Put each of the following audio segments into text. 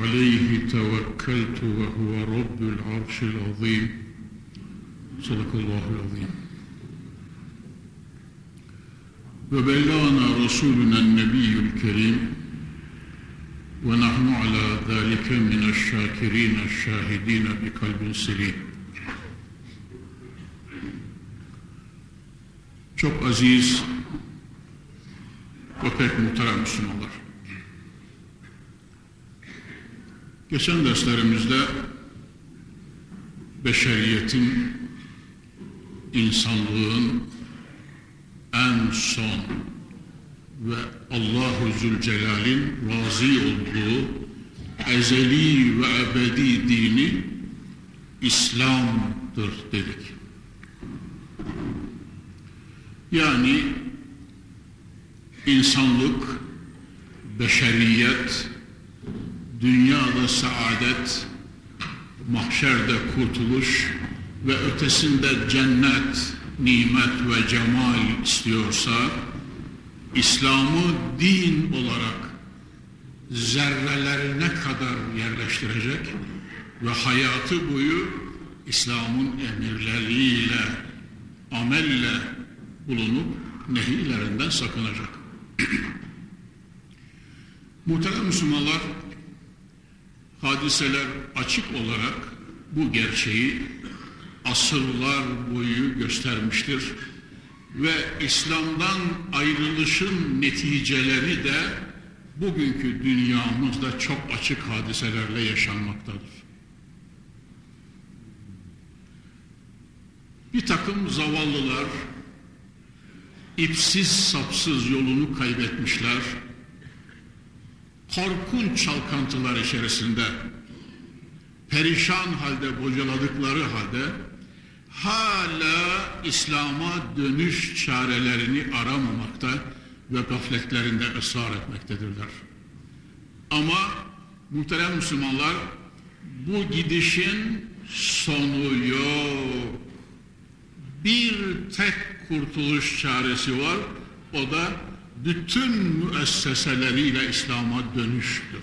عليه توكلت وهو رب العرش العظيم. صدق الله العظيم. وبلغنا رسولنا النبي الكريم ونحن على ذلك من الشاكرين الشاهدين بقلب سليم. Çok aziz ve pek muhterem Müslümanlar. Geçen derslerimizde beşeriyetin, insanlığın en son ve Allahu Zülcelal'in razı olduğu ezeli ve ebedi dini İslam'dır dedik. Yani insanlık, beşeriyet, dünyada saadet, mahşerde kurtuluş ve ötesinde cennet, nimet ve cemal istiyorsa, İslam'ı din olarak zerrelerine kadar yerleştirecek ve hayatı boyu İslam'ın emirleriyle, amelle bulunup nehirlerinden sakınacak. Muhterem Müslümanlar, hadiseler açık olarak bu gerçeği asırlar boyu göstermiştir ve İslam'dan ayrılışın neticeleri de bugünkü dünyamızda çok açık hadiselerle yaşanmaktadır. Bir takım zavallılar ipsiz sapsız yolunu kaybetmişler, korkunç çalkantılar içerisinde perişan halde bocaladıkları halde hala İslam'a dönüş çarelerini aramamakta ve gafletlerinde ısrar etmektedirler. Ama muhterem Müslümanlar bu gidişin sonu yok. Bir tek kurtuluş çaresi var. O da bütün müesseseleriyle İslam'a dönüştür.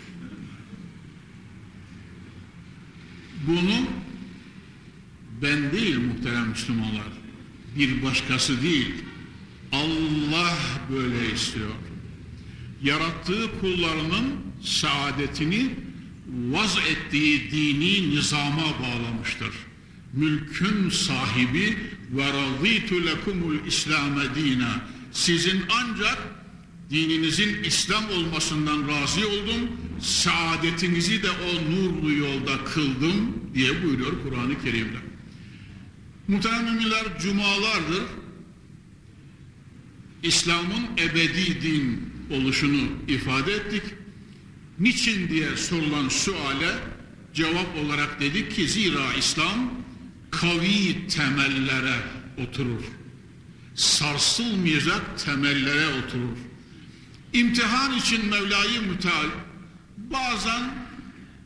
Bunu ben değil muhterem Müslümanlar, bir başkası değil, Allah böyle istiyor. Yarattığı kullarının saadetini vaz ettiği dini nizama bağlamıştır. Mülkün sahibi ve raditu lekumul İslam'e dina. Sizin ancak dininizin İslam olmasından razı oldum, saadetinizi de o nurlu yolda kıldım diye buyuruyor Kur'an-ı Kerim'de. Muhterem müminler cumalardır. İslam'ın ebedi din oluşunu ifade ettik. Niçin diye sorulan suale cevap olarak dedik ki zira İslam kavi temellere oturur. Sarsılmayacak temellere oturur. İmtihan için Mevla'yı müteal bazen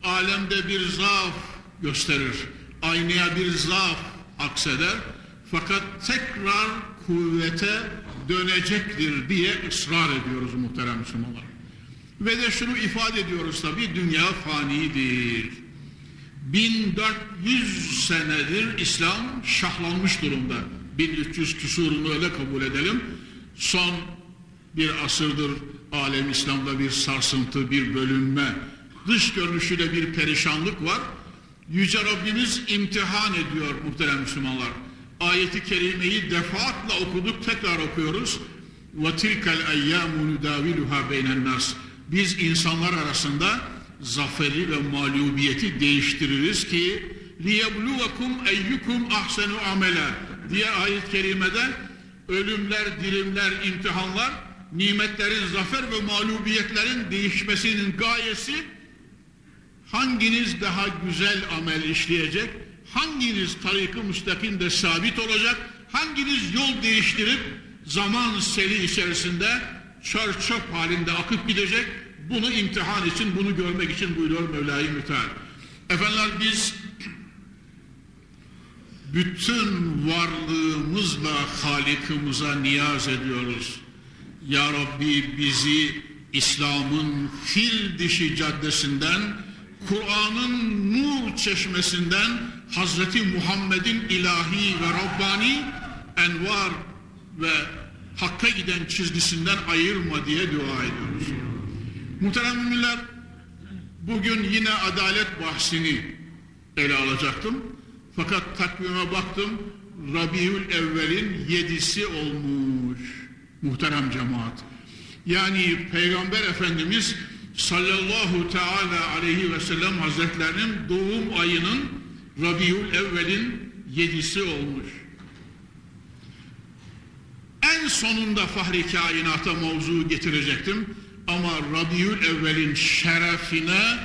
alemde bir zaaf gösterir. Aynaya bir zaaf akseder. Fakat tekrar kuvvete dönecektir diye ısrar ediyoruz muhterem Müslümanlar. Ve de şunu ifade ediyoruz tabi dünya fanidir. 1400 senedir İslam şahlanmış durumda. 1300 küsurunu öyle kabul edelim. Son bir asırdır alem İslam'da bir sarsıntı, bir bölünme, dış görünüşüyle bir perişanlık var. Yüce Rabbimiz imtihan ediyor muhterem Müslümanlar. Ayeti kerimeyi defaatle okuduk, tekrar okuyoruz. وَتِلْكَ الْاَيَّامُ نُدَاوِلُهَا بَيْنَ النَّاسِ Biz insanlar arasında zaferi ve mağlubiyeti değiştiririz ki لِيَبْلُوَكُمْ اَيُّكُمْ ahsenu amela diye ayet-i kerimede ölümler, dirimler, imtihanlar, nimetlerin, zafer ve mağlubiyetlerin değişmesinin gayesi hanginiz daha güzel amel işleyecek, hanginiz tarik-ı müstakimde sabit olacak, hanginiz yol değiştirip zaman seli içerisinde çör çöp halinde akıp gidecek, bunu imtihan için, bunu görmek için buyuruyor Mevla-i. Efendiler biz bütün varlığımızla Halikimize niyaz ediyoruz. Ya Rabbi bizi İslam'ın fil dişi caddesinden, Kur'an'ın nur çeşmesinden, Hazreti Muhammed'in ilahi ve Rabbani envar ve hakka giden çizgisinden ayırma diye dua ediyoruz. Muhterem müminler, bugün yine adalet bahsini ele alacaktım. Fakat takvime baktım, Rabiül Evvel'in yedisi olmuş muhterem cemaat. Yani Peygamber Efendimiz sallallahu teala aleyhi ve sellem hazretlerinin doğum ayının Rabiül Evvel'in yedisi olmuş. En sonunda fahri kainata mevzu getirecektim. Ama Rabiül Evvel'in şerefine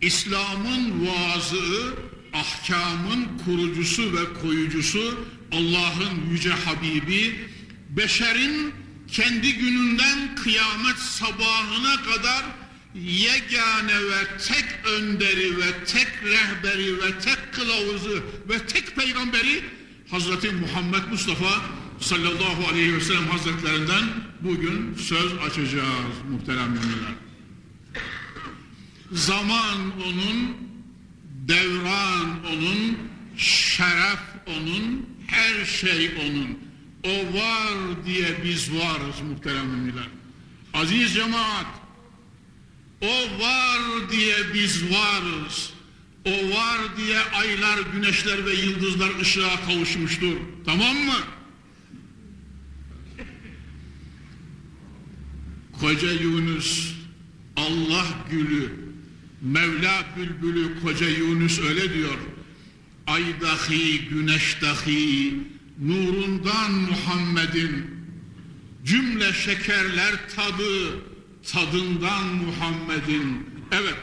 İslam'ın vaazı, ahkamın kurucusu ve koyucusu Allah'ın yüce Habibi, beşerin kendi gününden kıyamet sabahına kadar yegane ve tek önderi ve tek rehberi ve tek kılavuzu ve tek peygamberi Hazreti Muhammed Mustafa sallallahu aleyhi ve sellem hazretlerinden bugün söz açacağız muhterem müminler. Zaman onun, devran onun, şeref onun, her şey onun. O var diye biz varız muhterem müminler. Aziz cemaat, o var diye biz varız. O var diye aylar, güneşler ve yıldızlar ışığa kavuşmuştur. Tamam mı? Koca Yunus, Allah gülü, Mevla bülbülü koca Yunus öyle diyor. Ay dahi, güneş dahi, nurundan Muhammed'in cümle şekerler tadı, tadından Muhammed'in. Evet,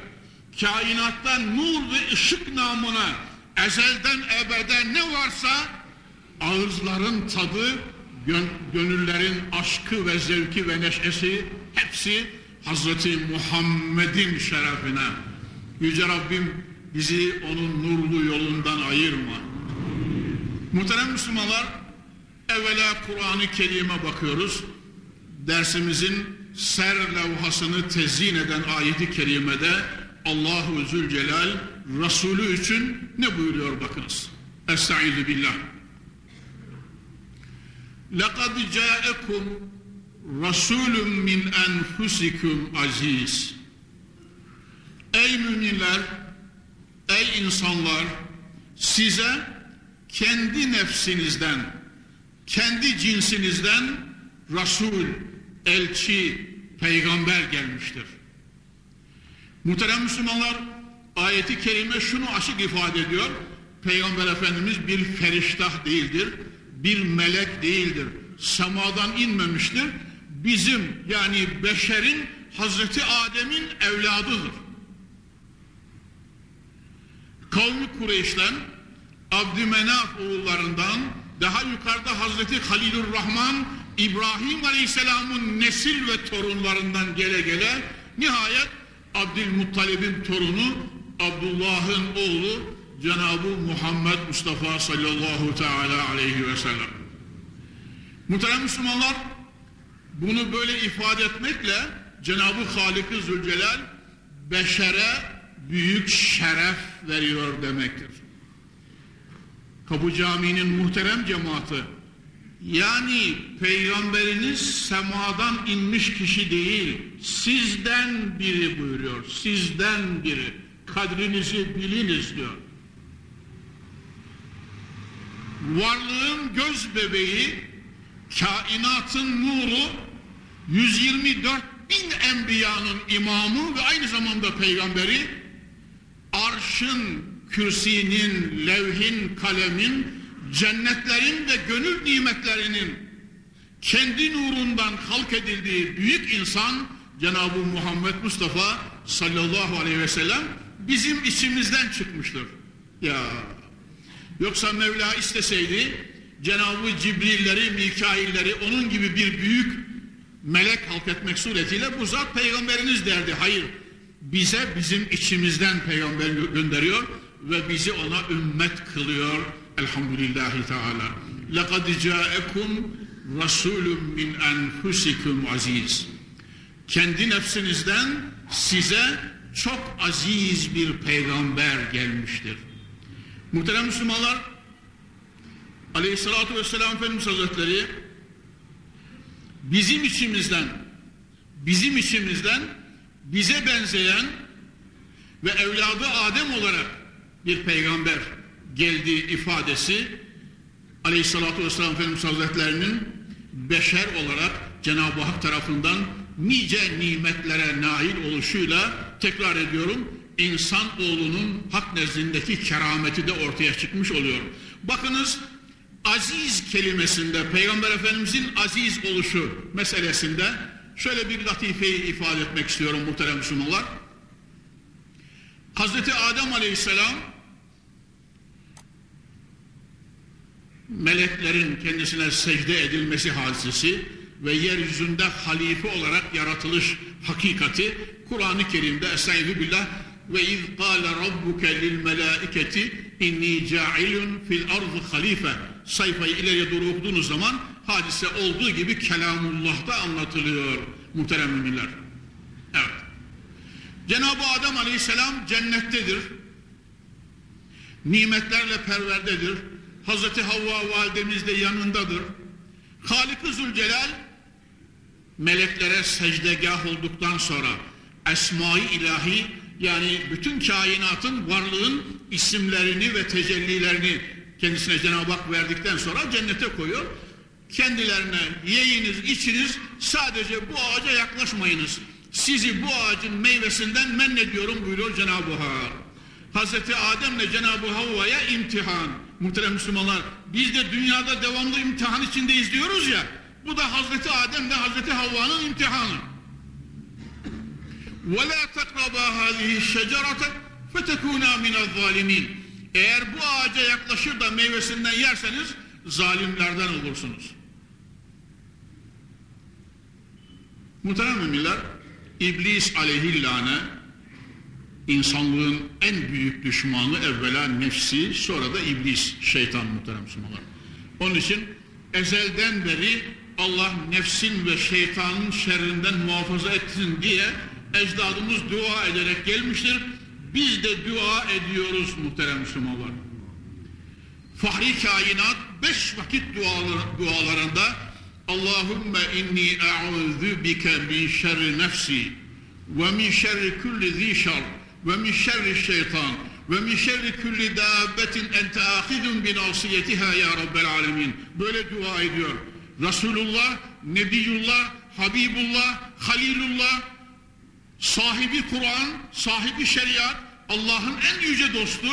kainattan nur ve ışık namına ezelden ebede ne varsa ağızların tadı, gön gönüllerin aşkı ve zevki ve neşesi hepsi Hazreti Muhammed'in şerefine. Yüce Rabbim bizi onun nurlu yolundan ayırma. Muhterem Müslümanlar, evvela Kur'an-ı Kerim'e bakıyoruz. Dersimizin ser levhasını tezyin eden ayeti kerimede Allahu Zülcelal Resulü için ne buyuruyor bakınız. Estaizu billah. لَقَدْ جَاءَكُمْ رَسُولٌ مِّنْ أَنْفُسِكُمْ aziz. Ey müminler, ey insanlar, size kendi nefsinizden, kendi cinsinizden Resul, elçi, peygamber gelmiştir. Muhterem Müslümanlar, ayeti kerime şunu açık ifade ediyor. Peygamber Efendimiz bir feriştah değildir, bir melek değildir. Semadan inmemiştir. Bizim yani beşerin Hazreti Adem'in evladıdır. Kavmi Kureyş'ten Abdümenaf oğullarından daha yukarıda Hazreti Halilur Rahman İbrahim Aleyhisselam'ın nesil ve torunlarından gele gele nihayet Abdülmuttalib'in torunu Abdullah'ın oğlu Cenab-ı Muhammed Mustafa sallallahu teala aleyhi ve sellem. Muhterem Müslümanlar bunu böyle ifade etmekle Cenab-ı Halik-i Zülcelal beşere büyük şeref veriyor demektir. Kapı Camii'nin muhterem cemaati yani peygamberiniz semadan inmiş kişi değil sizden biri buyuruyor sizden biri. Kadrinizi biliniz diyor. Varlığın göz bebeği, kainatın nuru, 124 bin enbiyanın imamı ve aynı zamanda peygamberi, arşın, kürsinin, levhin, kalemin, cennetlerin ve gönül nimetlerinin kendi nurundan halk edildiği büyük insan Cenab-ı Muhammed Mustafa sallallahu aleyhi ve sellem bizim içimizden çıkmıştır. Ya yoksa Mevla isteseydi Cenab-ı Cibrilleri, Mikailleri onun gibi bir büyük melek halk etmek suretiyle bu zat peygamberiniz derdi. Hayır bize bizim içimizden peygamber gönderiyor ve bizi ona ümmet kılıyor. Elhamdülillahi Teala. لَقَدْ جَاءَكُمْ رَسُولٌ مِنْ أَنْفُسِكُمْ aziz. Kendi nefsinizden size çok aziz bir peygamber gelmiştir. Muhterem Müslümanlar, Aleyhisselatü Vesselam Efendimiz Hazretleri bizim içimizden, bizim içimizden bize benzeyen ve evladı Adem olarak bir peygamber geldiği ifadesi Aleyhisselatü Vesselam Efendimiz Hazretlerinin beşer olarak Cenab-ı Hak tarafından nice nimetlere nail oluşuyla tekrar ediyorum insan oğlunun hak nezdindeki kerameti de ortaya çıkmış oluyor. Bakınız aziz kelimesinde Peygamber Efendimizin aziz oluşu meselesinde şöyle bir latifeyi ifade etmek istiyorum muhterem Müslümanlar. Hazreti Adem Aleyhisselam meleklerin kendisine secde edilmesi hadisesi ve yeryüzünde halife olarak yaratılış hakikati Kur'an-ı Kerim'de Estaizu billah ve iz kâle rabbuke lil melâiketi inni câilun fil ardı halife sayfayı ileriye doğru okuduğunuz zaman hadise olduğu gibi kelamullah'ta anlatılıyor muhterem müminler. Evet. Cenab-ı Adem aleyhisselam cennettedir. Nimetlerle perverdedir. Hazreti Havva validemiz de yanındadır. Halik-ı Zülcelal meleklere secdegah olduktan sonra esma-i ilahi yani bütün kainatın varlığın isimlerini ve tecellilerini kendisine Cenab-ı Hak verdikten sonra cennete koyuyor. Kendilerine yiyiniz, içiniz sadece bu ağaca yaklaşmayınız. Sizi bu ağacın meyvesinden men ediyorum buyuruyor Cenab-ı Hak. Hazreti Adem'le Cenab-ı Havva'ya imtihan. Muhterem Müslümanlar biz de dünyada devamlı imtihan içindeyiz diyoruz ya. Bu da Hazreti Adem ve Hazreti Havva'nın imtihanı. وَلَا تَقْرَبَا هَذِهِ الشَّجَرَةَ فَتَكُونَا مِنَ الظَّالِمِينَ Eğer bu ağaca yaklaşır da meyvesinden yerseniz zalimlerden olursunuz. Muhterem müminler, İblis aleyhillâne insanlığın en büyük düşmanı evvela nefsi sonra da iblis, şeytan muhterem Müslümanlar. Onun için ezelden beri Allah nefsin ve şeytanın şerrinden muhafaza etsin diye ecdadımız dua ederek gelmiştir. Biz de dua ediyoruz muhterem Müslümanlar. Fahri kainat beş vakit dualar, dualarında Allahümme inni e'udhu bike min şerri nefsi ve min şerri kulli zi şer ve min şerri şeytan ve min şerri kulli dabbetin ente ahidun bin asiyetiha ya Rabbel alemin. Böyle dua ediyor. Resulullah, Nebiyullah, Habibullah, Halilullah, sahibi Kur'an, sahibi şeriat, Allah'ın en yüce dostu,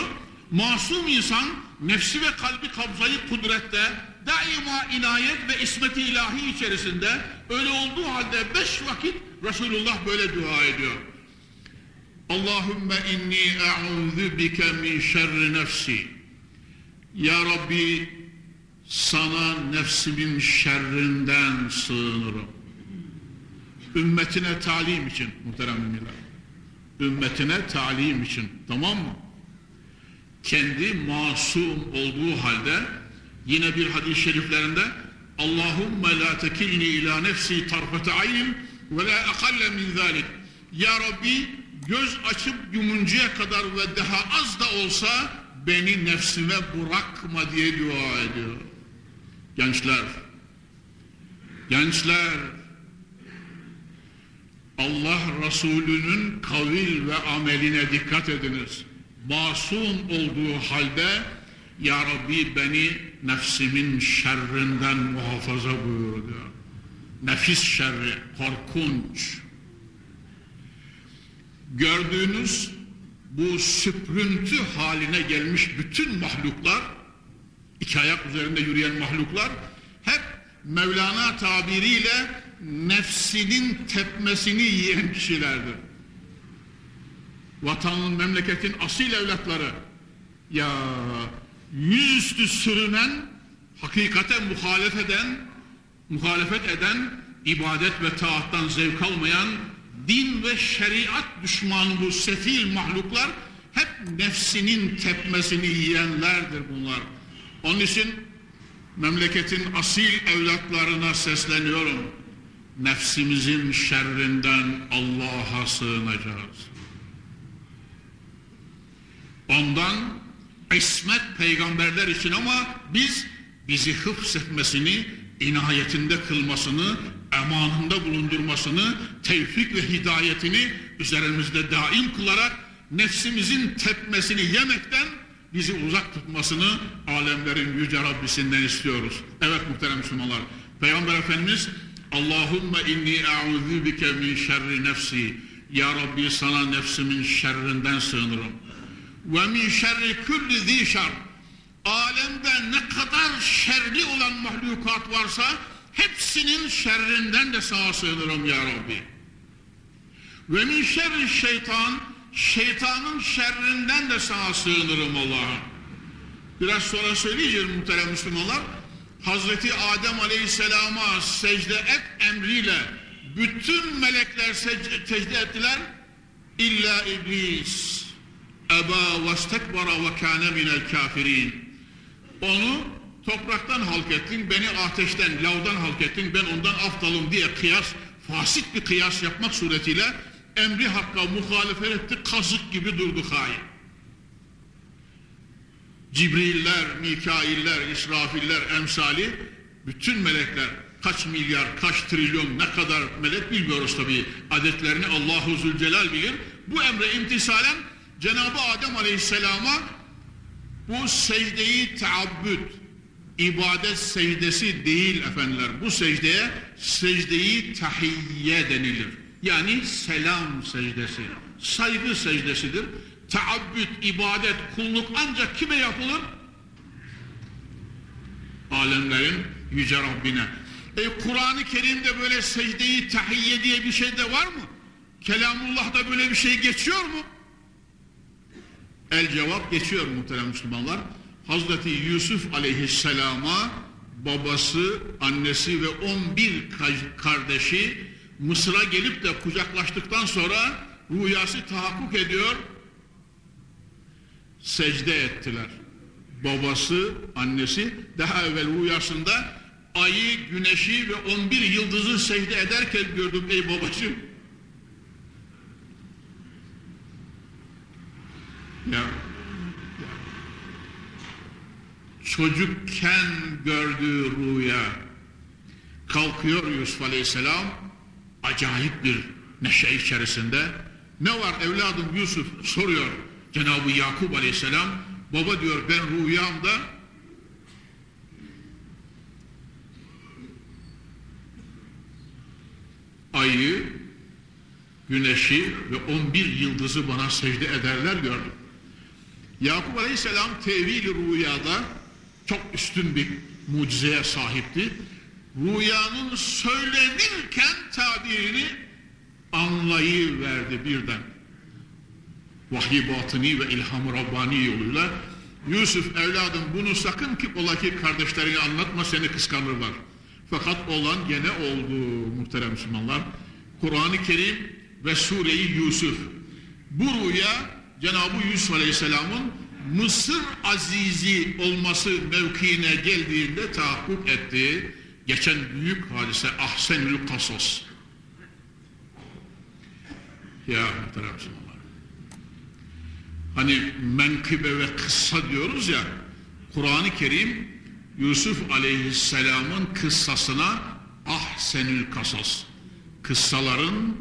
masum insan, nefsi ve kalbi kabzayı kudrette, daima inayet ve ismet-i ilahi içerisinde, öyle olduğu halde beş vakit Resulullah böyle dua ediyor. Allahümme inni e'udhu bike min şerri nefsi. Ya Rabbi sana nefsimin şerrinden sığınırım. Ümmetine talim için muhterem müminler. Ümmetine talim için tamam mı? Kendi masum olduğu halde yine bir hadis-i şeriflerinde Allahümme la tekilni ila nefsi tarfete aynin ve la akalle min zalik. Ya Rabbi göz açıp yumuncaya kadar ve daha az da olsa beni nefsime bırakma diye dua ediyor. Gençler, gençler, Allah Resulü'nün kavil ve ameline dikkat ediniz. Masum olduğu halde Ya Rabbi beni nefsimin şerrinden muhafaza buyur diyor. Nefis şerri, korkunç. Gördüğünüz bu süprüntü haline gelmiş bütün mahluklar, iki ayak üzerinde yürüyen mahluklar, hep Mevlana tabiriyle nefsinin tepmesini yiyen kişilerdir. Vatanın, memleketin asil evlatları, ya yüzüstü sürünen, hakikate muhalefet eden, muhalefet eden, ibadet ve taattan zevk almayan, din ve şeriat düşmanı bu sefil mahluklar hep nefsinin tepmesini yiyenlerdir bunlar. Onun için memleketin asil evlatlarına sesleniyorum. Nefsimizin şerrinden Allah'a sığınacağız. Ondan ismet peygamberler için ama biz bizi hıfzetmesini, inayetinde kılmasını, emanında bulundurmasını, tevfik ve hidayetini üzerimizde daim kılarak nefsimizin tepmesini yemekten bizi uzak tutmasını alemlerin yüce Rabbisinden istiyoruz. Evet muhterem Müslümanlar. Peygamber Efendimiz Allahümme inni e'udhu bike min şerri nefsi. Ya Rabbi sana nefsimin şerrinden sığınırım. Ve min şerri kulli zi şer. Alemde ne kadar şerli olan mahlukat varsa hepsinin şerrinden de sağa sığınırım ya Rabbi. Ve min şerri şeytan şeytanın şerrinden de sana sığınırım Allah'ım. Biraz sonra söyleyeceğim muhterem Müslümanlar. Hazreti Adem Aleyhisselam'a secde et emriyle bütün melekler secde ettiler. İlla iblis eba ve stekbara ve kâne minel kafirin. Onu topraktan halk ettin, beni ateşten, lavdan halk ettin, ben ondan aftalım diye kıyas, fasit bir kıyas yapmak suretiyle emri hakka muhalefet etti, kazık gibi durdu hain. Cibriller, Mikailler, İsrafiller, emsali, bütün melekler, kaç milyar, kaç trilyon, ne kadar melek bilmiyoruz tabii. Adetlerini Allahu Zülcelal bilir. Bu emre imtisalen Cenab-ı Adem Aleyhisselam'a bu secdeyi teabbüd, ibadet secdesi değil efendiler. Bu secdeye secdeyi tahiyye denilir. Yani selam secdesi, saygı secdesidir. Teabbüd, ibadet, kulluk ancak kime yapılır? Alemlerin yüce Rabbine. E Kur'an-ı Kerim'de böyle secdeyi tahiyye diye bir şey de var mı? Kelamullah'da böyle bir şey geçiyor mu? El cevap geçiyor muhterem Müslümanlar. Hazreti Yusuf aleyhisselama babası, annesi ve 11 kardeşi Mısır'a gelip de kucaklaştıktan sonra rüyası tahakkuk ediyor. Secde ettiler. Babası, annesi daha evvel rüyasında ayı, güneşi ve 11 yıldızı secde ederken gördüm ey babacığım. Ya, çocukken gördüğü rüya. Kalkıyor Yusuf Aleyhisselam acayip bir neşe içerisinde. Ne var evladım Yusuf? Soruyor Cenab-ı Yakup Aleyhisselam. Baba diyor ben rüyamda ayı güneşi ve 11 yıldızı bana secde ederler gördüm. Yakup Aleyhisselam tevil rüyada çok üstün bir mucizeye sahipti. Rüyanın söylenirken tabirini anlayıverdi birden. Vahiy batıni ve ilham Rabbani yoluyla Yusuf evladım bunu sakın ki ola ki kardeşlerine anlatma seni kıskanırlar. Fakat olan gene oldu muhterem Müslümanlar. Kur'an-ı Kerim ve Sure-i Yusuf. Bu rüya Cenab-ı Yusuf Aleyhisselam'ın Mısır azizi olması mevkiine geldiğinde tahakkuk etti. Geçen büyük hadise Ahsenül Kasas. Ya muhterem. Hani menkıbe ve kıssa diyoruz ya, Kur'an-ı Kerim Yusuf Aleyhisselam'ın kıssasına Ahsenül Kasas. Kıssaların,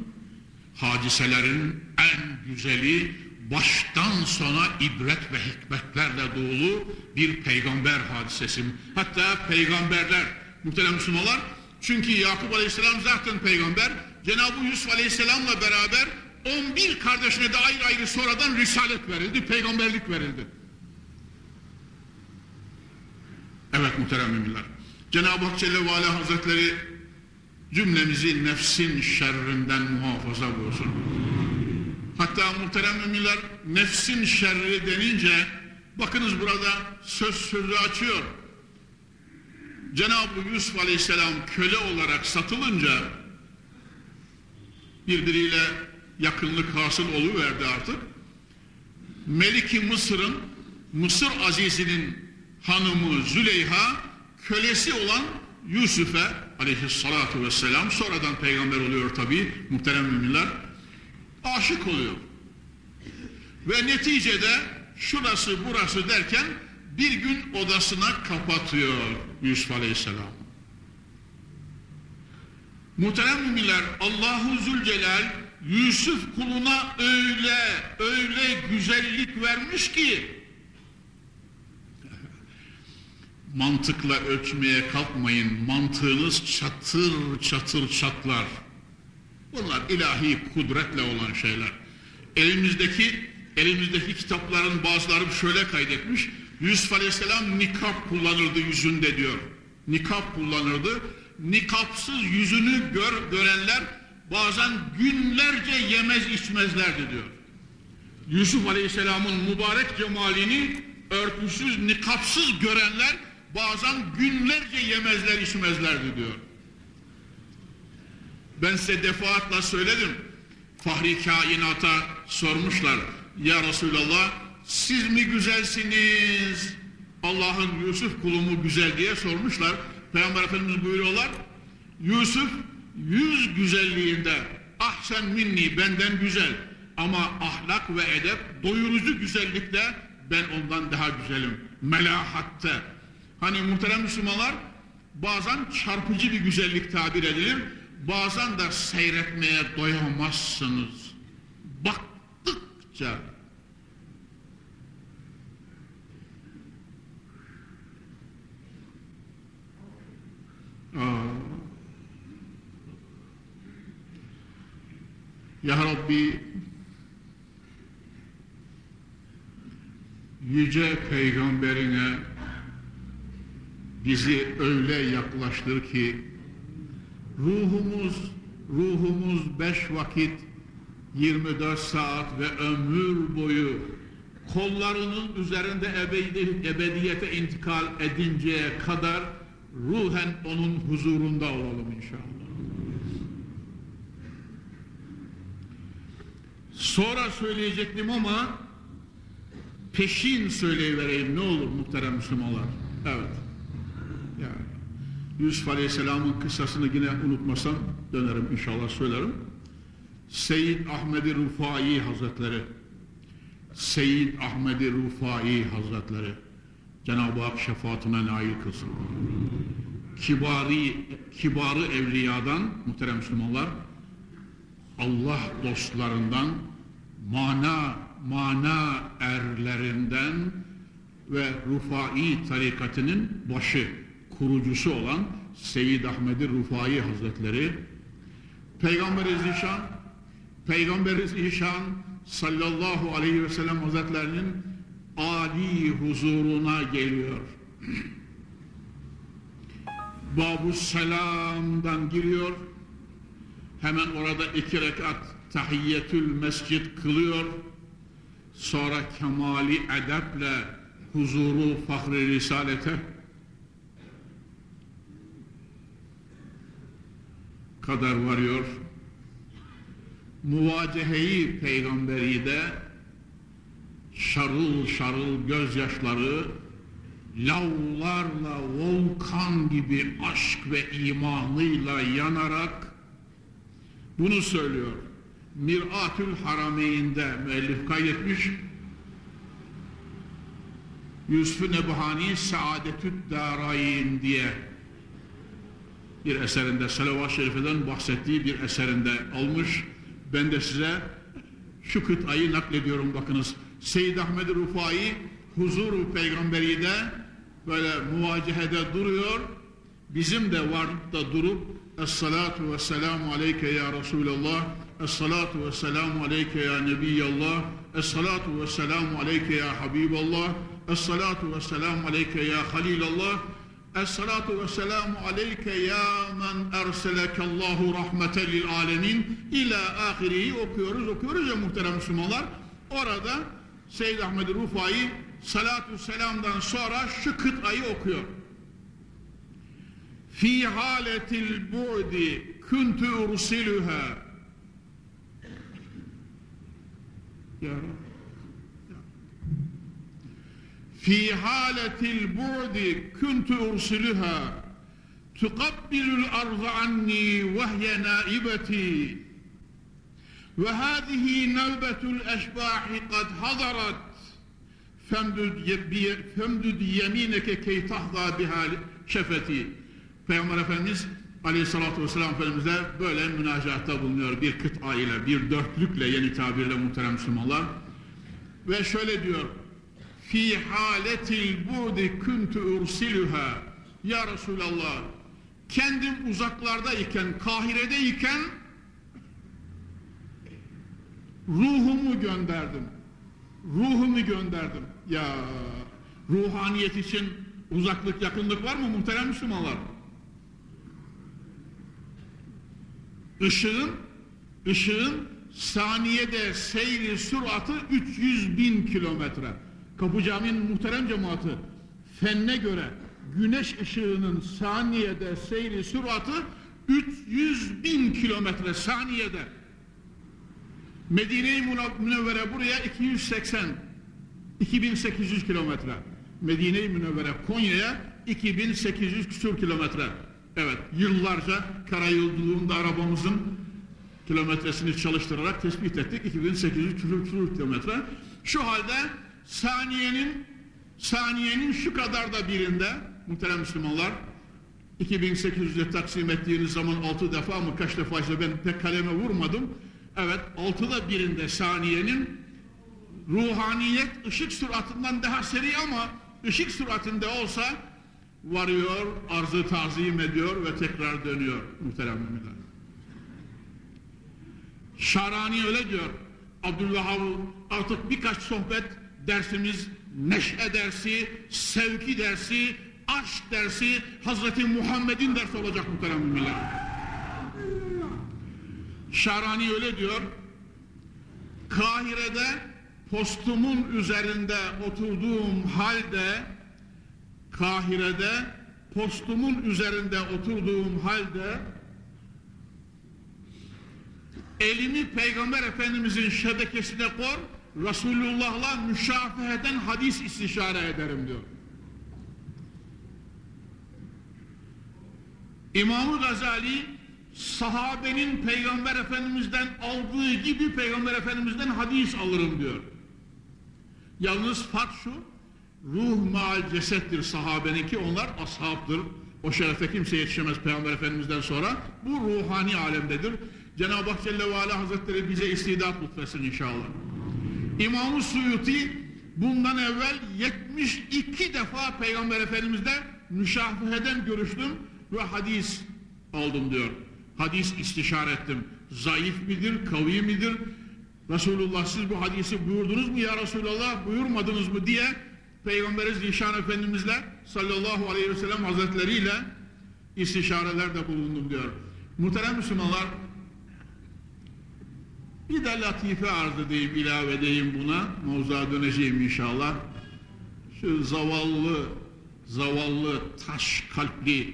hadiselerin en güzeli, baştan sona ibret ve hikmetlerle dolu bir peygamber hadisesi. Hatta peygamberler, muhterem Müslümanlar, çünkü Yakup Aleyhisselam zaten peygamber, Cenab-ı Yusuf Aleyhisselam'la beraber 11 kardeşine de ayrı ayrı sonradan risalet verildi, peygamberlik verildi. Evet muhterem müminler. Cenab-ı Hak Celle ve Ala Hazretleri cümlemizi nefsin şerrinden muhafaza buyursun. Hatta muhterem müminler nefsin şerri denince bakınız burada söz sözü açıyor. Cenab-ı Yusuf Aleyhisselam köle olarak satılınca birbiriyle yakınlık hasıl oluverdi artık. Meliki Mısır'ın Mısır Azizi'nin hanımı Züleyha kölesi olan Yusuf'e aleyhissalatu vesselam sonradan peygamber oluyor tabi muhterem müminler aşık oluyor. Ve neticede şurası burası derken bir gün odasına kapatıyor Yusuf Aleyhisselam. Muhterem müminler Allahu Zülcelal Yusuf kuluna öyle öyle güzellik vermiş ki mantıkla ölçmeye kalkmayın. Mantığınız çatır çatır çatlar. Bunlar ilahi kudretle olan şeyler. Elimizdeki elimizdeki kitapların bazıları şöyle kaydetmiş. Yusuf Aleyhisselam nikap kullanırdı yüzünde diyor. Nikap kullanırdı. Nikapsız yüzünü gör, görenler bazen günlerce yemez içmezlerdi diyor. Yusuf Aleyhisselam'ın mübarek cemalini örtüsüz, nikapsız görenler bazen günlerce yemezler içmezlerdi diyor. Ben size defaatla söyledim. Fahri kainata sormuşlar. Ya Resulallah siz mi güzelsiniz? Allah'ın Yusuf kulumu güzel diye sormuşlar. Peygamber Efendimiz buyuruyorlar. Yusuf yüz güzelliğinde ahsen minni benden güzel ama ahlak ve edep doyurucu güzellikte ben ondan daha güzelim. Melahatte. Hani muhterem Müslümanlar bazen çarpıcı bir güzellik tabir edilir. Bazen de seyretmeye doyamazsınız. Baktıkça. Ya Rabbi yüce peygamberine bizi öyle yaklaştır ki ruhumuz ruhumuz beş vakit 24 saat ve ömür boyu kollarının üzerinde ebedi, ebediyete intikal edinceye kadar ruhen onun huzurunda olalım inşallah. Sonra söyleyecektim ama peşin söyleyivereyim ne olur muhterem Müslümanlar. Evet. Yusuf Aleyhisselam'ın kıssasını yine unutmasam dönerim inşallah söylerim. Seyyid Ahmedi Rufai Hazretleri Seyyid Ahmedi Rufai Hazretleri Cenab-ı Hak şefaatine nail kılsın. Kibari, kibarı evliyadan muhterem Müslümanlar Allah dostlarından mana mana erlerinden ve Rufai tarikatının başı kurucusu olan Seyyid Ahmedi Rufai Hazretleri Peygamber-i Zişan Peygamber-i Zişan sallallahu aleyhi ve sellem Hazretlerinin âli huzuruna geliyor. Babu Selam'dan giriyor. Hemen orada iki rekat tahiyyetül mescid kılıyor. Sonra kemali edeple huzuru fahri risalete kadar varıyor. Muvaceheyi peygamberi de şarıl şarıl gözyaşları lavlarla volkan gibi aşk ve imanıyla yanarak bunu söylüyor. Mir'atül Harameyn'de müellif kaydetmiş. Yusuf-u Nebhani Saadetü Darayin diye bir eserinde Salavat-ı Şerife'den bahsettiği bir eserinde almış. Ben de size şu kıtayı naklediyorum bakınız. Seyyid Ahmed Rufai huzuru peygamberi de böyle muvacihede duruyor. Bizim de varlıkta durup Es-salatu ve selamu aleyke ya Resulallah Es-salatu ve selamu aleyke ya Nebiyallah Es-salatu ve selamu aleyke ya Habiballah Es-salatu ve selamu aleyke ya Halilallah Es-salatu ve selamu aleyke ya men erselekallahu rahmeten lil alemin ila ahiriyi okuyoruz okuyoruz ya muhterem Müslümanlar. Orada Seyyid Ahmed Rufai salatu selamdan sonra şu kıtayı okuyor. Fi haletil bu'di kuntu ursiluha Ya Rabbi fi haletil bu'di kuntu ursiluha. Tukabbilul ardı anni vehye naibeti ve hâzihi nevbetul eşbâhi kad hadarat. Femdüd yemineke key tahza bihal şefeti. Peygamber Efendimiz aleyhissalatü vesselam Efendimiz'e böyle münacatta bulunuyor. Bir kıta ile bir dörtlükle yeni tabirle muhterem Müslümanlar. Ve şöyle diyor fi haletil budi kuntu ursiluha. Ya Resulallah kendim uzaklardayken Kahire'deyken ruhumu gönderdim. Ruhumu gönderdim. Ya ruhaniyet için uzaklık yakınlık var mı muhterem Müslümanlar? Işığın ışığın saniyede seyri süratı 300 bin kilometre Kapı Camii'nin muhterem cemaati fenne göre güneş ışığının saniyede seyri süratı 300 bin kilometre saniyede. Medine-i Münevvere buraya 280 2800 kilometre. Medine-i Münevvere Konya'ya 2800 küsur kilometre. Evet yıllarca karayolculuğunda arabamızın kilometresini çalıştırarak tespit ettik. 2800 küsur kilometre. Şu halde saniyenin saniyenin şu kadar da birinde muhterem Müslümanlar 2800'e taksim ettiğiniz zaman 6 defa mı kaç defa işte ben pek kaleme vurmadım. Evet 6'da birinde saniyenin ruhaniyet ışık süratından daha seri ama ışık süratinde olsa varıyor, arzı tazim ediyor ve tekrar dönüyor muhterem müminler. Şarani öyle diyor. Abdülvahab artık birkaç sohbet dersimiz neşe dersi, sevki dersi, aşk dersi, Hazreti Muhammed'in dersi olacak muhterem müminler. Şarani öyle diyor. Kahire'de postumun üzerinde oturduğum halde Kahire'de postumun üzerinde oturduğum halde elimi Peygamber Efendimizin şebekesine kor Resulullah'la müşafeheten hadis istişare ederim diyor. İmam-ı Gazali sahabenin Peygamber Efendimiz'den aldığı gibi Peygamber Efendimiz'den hadis alırım diyor. Yalnız fark şu, ruh maal cesettir sahabeninki, onlar ashabdır. O şerefe kimse yetişemez Peygamber Efendimiz'den sonra. Bu ruhani alemdedir. Cenab-ı Hak Celle ve Ala Hazretleri bize istidat lütfesin inşallah. İmam-ı Suyuti bundan evvel 72 defa Peygamber Efendimiz'de müşahede görüştüm ve hadis aldım diyor. Hadis istişare ettim. Zayıf midir, kavi midir? Resulullah siz bu hadisi buyurdunuz mu ya Resulallah buyurmadınız mı diye Peygamberi Zişan Efendimizle sallallahu aleyhi ve sellem hazretleriyle istişarelerde bulundum diyor. Muhterem Müslümanlar bir de latife arz edeyim, ilave edeyim buna. Mevzuğa döneceğim inşallah. Şu zavallı, zavallı, taş kalpli,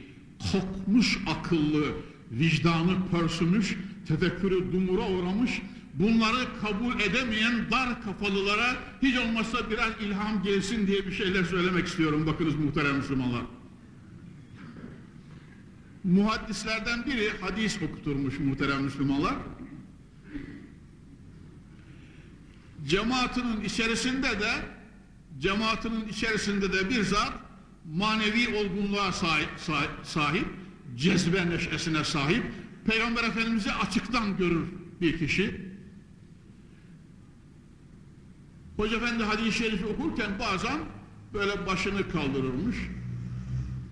kokmuş akıllı, vicdanı pörsümüş, tefekkürü dumura uğramış, bunları kabul edemeyen dar kafalılara hiç olmazsa biraz ilham gelsin diye bir şeyler söylemek istiyorum. Bakınız muhterem Müslümanlar. Muhaddislerden biri hadis okuturmuş muhterem Müslümanlar. Cemaatinin içerisinde de cemaatinin içerisinde de bir zat manevi olgunluğa sahip, sahip, sahip cezbe neşesine sahip Peygamber Efendimiz'i açıktan görür bir kişi Hoca Efendi hadis-i şerifi okurken bazen böyle başını kaldırırmış.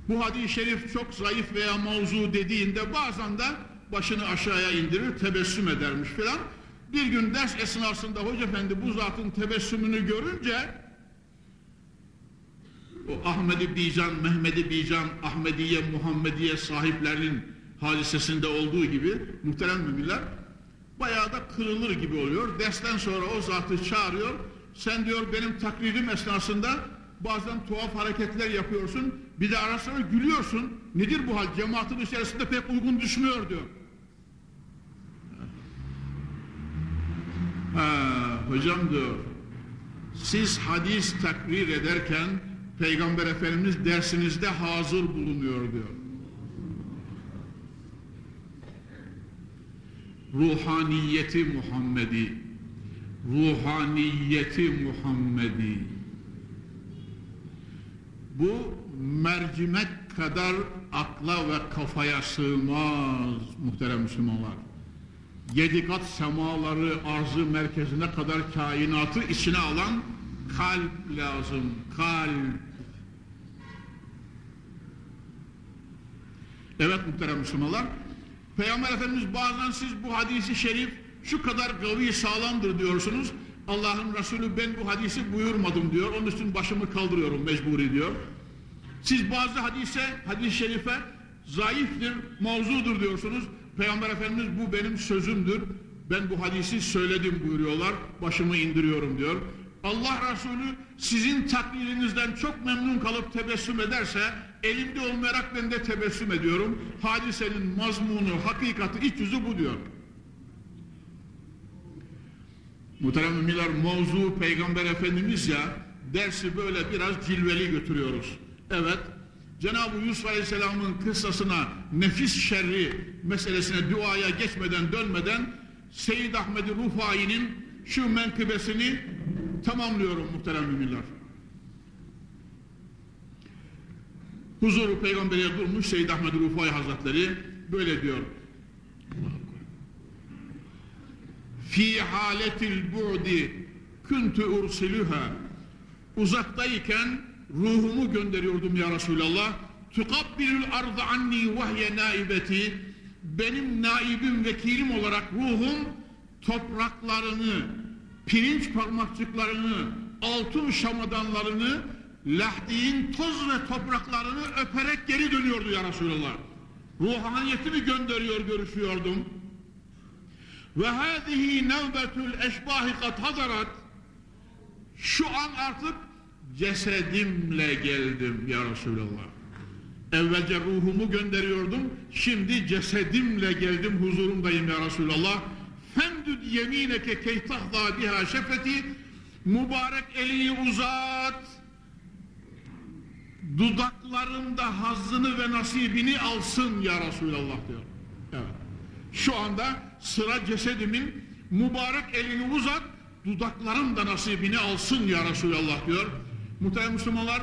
Bu hadis-i şerif çok zayıf veya mavzu dediğinde bazen de başını aşağıya indirir, tebessüm edermiş filan. Bir gün ders esnasında Hoca Efendi bu zatın tebessümünü görünce o Ahmedi Bican, Mehmedi Bican, Ahmediye, Muhammediye sahiplerinin hadisesinde olduğu gibi muhterem müminler bayağı da kırılır gibi oluyor. Dersten sonra o zatı çağırıyor. Sen diyor benim taklidim esnasında bazen tuhaf hareketler yapıyorsun. Bir de ara sıra gülüyorsun. Nedir bu hal? Cemaatin içerisinde pek uygun düşmüyor diyor. Ha, hocam diyor siz hadis takrir ederken Peygamber Efendimiz dersinizde hazır bulunuyor diyor. Ruhaniyeti Muhammedi Ruhaniyeti Muhammedi Bu mercimek kadar akla ve kafaya sığmaz muhterem Müslümanlar. Yedi kat semaları arzı merkezine kadar kainatı içine alan kalp lazım. Kalp. Evet muhterem Müslümanlar. Peygamber Efendimiz bazen siz bu hadisi şerif şu kadar gavi sağlamdır diyorsunuz. Allah'ın Resulü ben bu hadisi buyurmadım diyor. Onun için başımı kaldırıyorum mecburi diyor. Siz bazı hadise, hadis-i şerife zayıftır, mavzudur diyorsunuz. Peygamber Efendimiz bu benim sözümdür. Ben bu hadisi söyledim buyuruyorlar. Başımı indiriyorum diyor. Allah Resulü sizin taklirinizden çok memnun kalıp tebessüm ederse elimde olmayarak ben de tebessüm ediyorum. Hadisenin mazmunu, hakikati, iç yüzü bu diyor. Muhterem müminler mevzu Peygamber Efendimiz ya dersi böyle biraz cilveli götürüyoruz. Evet Cenab-ı Yusuf Aleyhisselam'ın kıssasına nefis şerri meselesine duaya geçmeden dönmeden Seyyid Ahmed Rufai'nin şu menkıbesini tamamlıyorum muhterem müminler. Huzuru peygamberiye durmuş Seyyid Ahmed Rufai Hazretleri böyle diyor. Fi haletil bu'di kuntu ursiluha uzaktayken ruhumu gönderiyordum ya Resulallah. Tukabbilül ardı anni vahye naibeti. Benim naibim vekilim olarak ruhum topraklarını pirinç parmakçıklarını altın şamadanlarını lahdiğin toz ve topraklarını öperek geri dönüyordu ya Resulallah. Ruhaniyetimi gönderiyor görüşüyordum. Ve hâzihi nevbetül eşbahi kat hadarat. Şu an artık cesedimle geldim ya Resulallah. Evvelce ruhumu gönderiyordum, şimdi cesedimle geldim huzurumdayım ya Resulallah. Femdüd yemineke keytahda biha şefeti mübarek elini uzat dudaklarımda hazzını ve nasibini alsın ya Resulallah diyor. Evet. Şu anda sıra cesedimin mübarek elini uzat dudaklarım da nasibini alsın ya Resulallah diyor. Muhterem Müslümanlar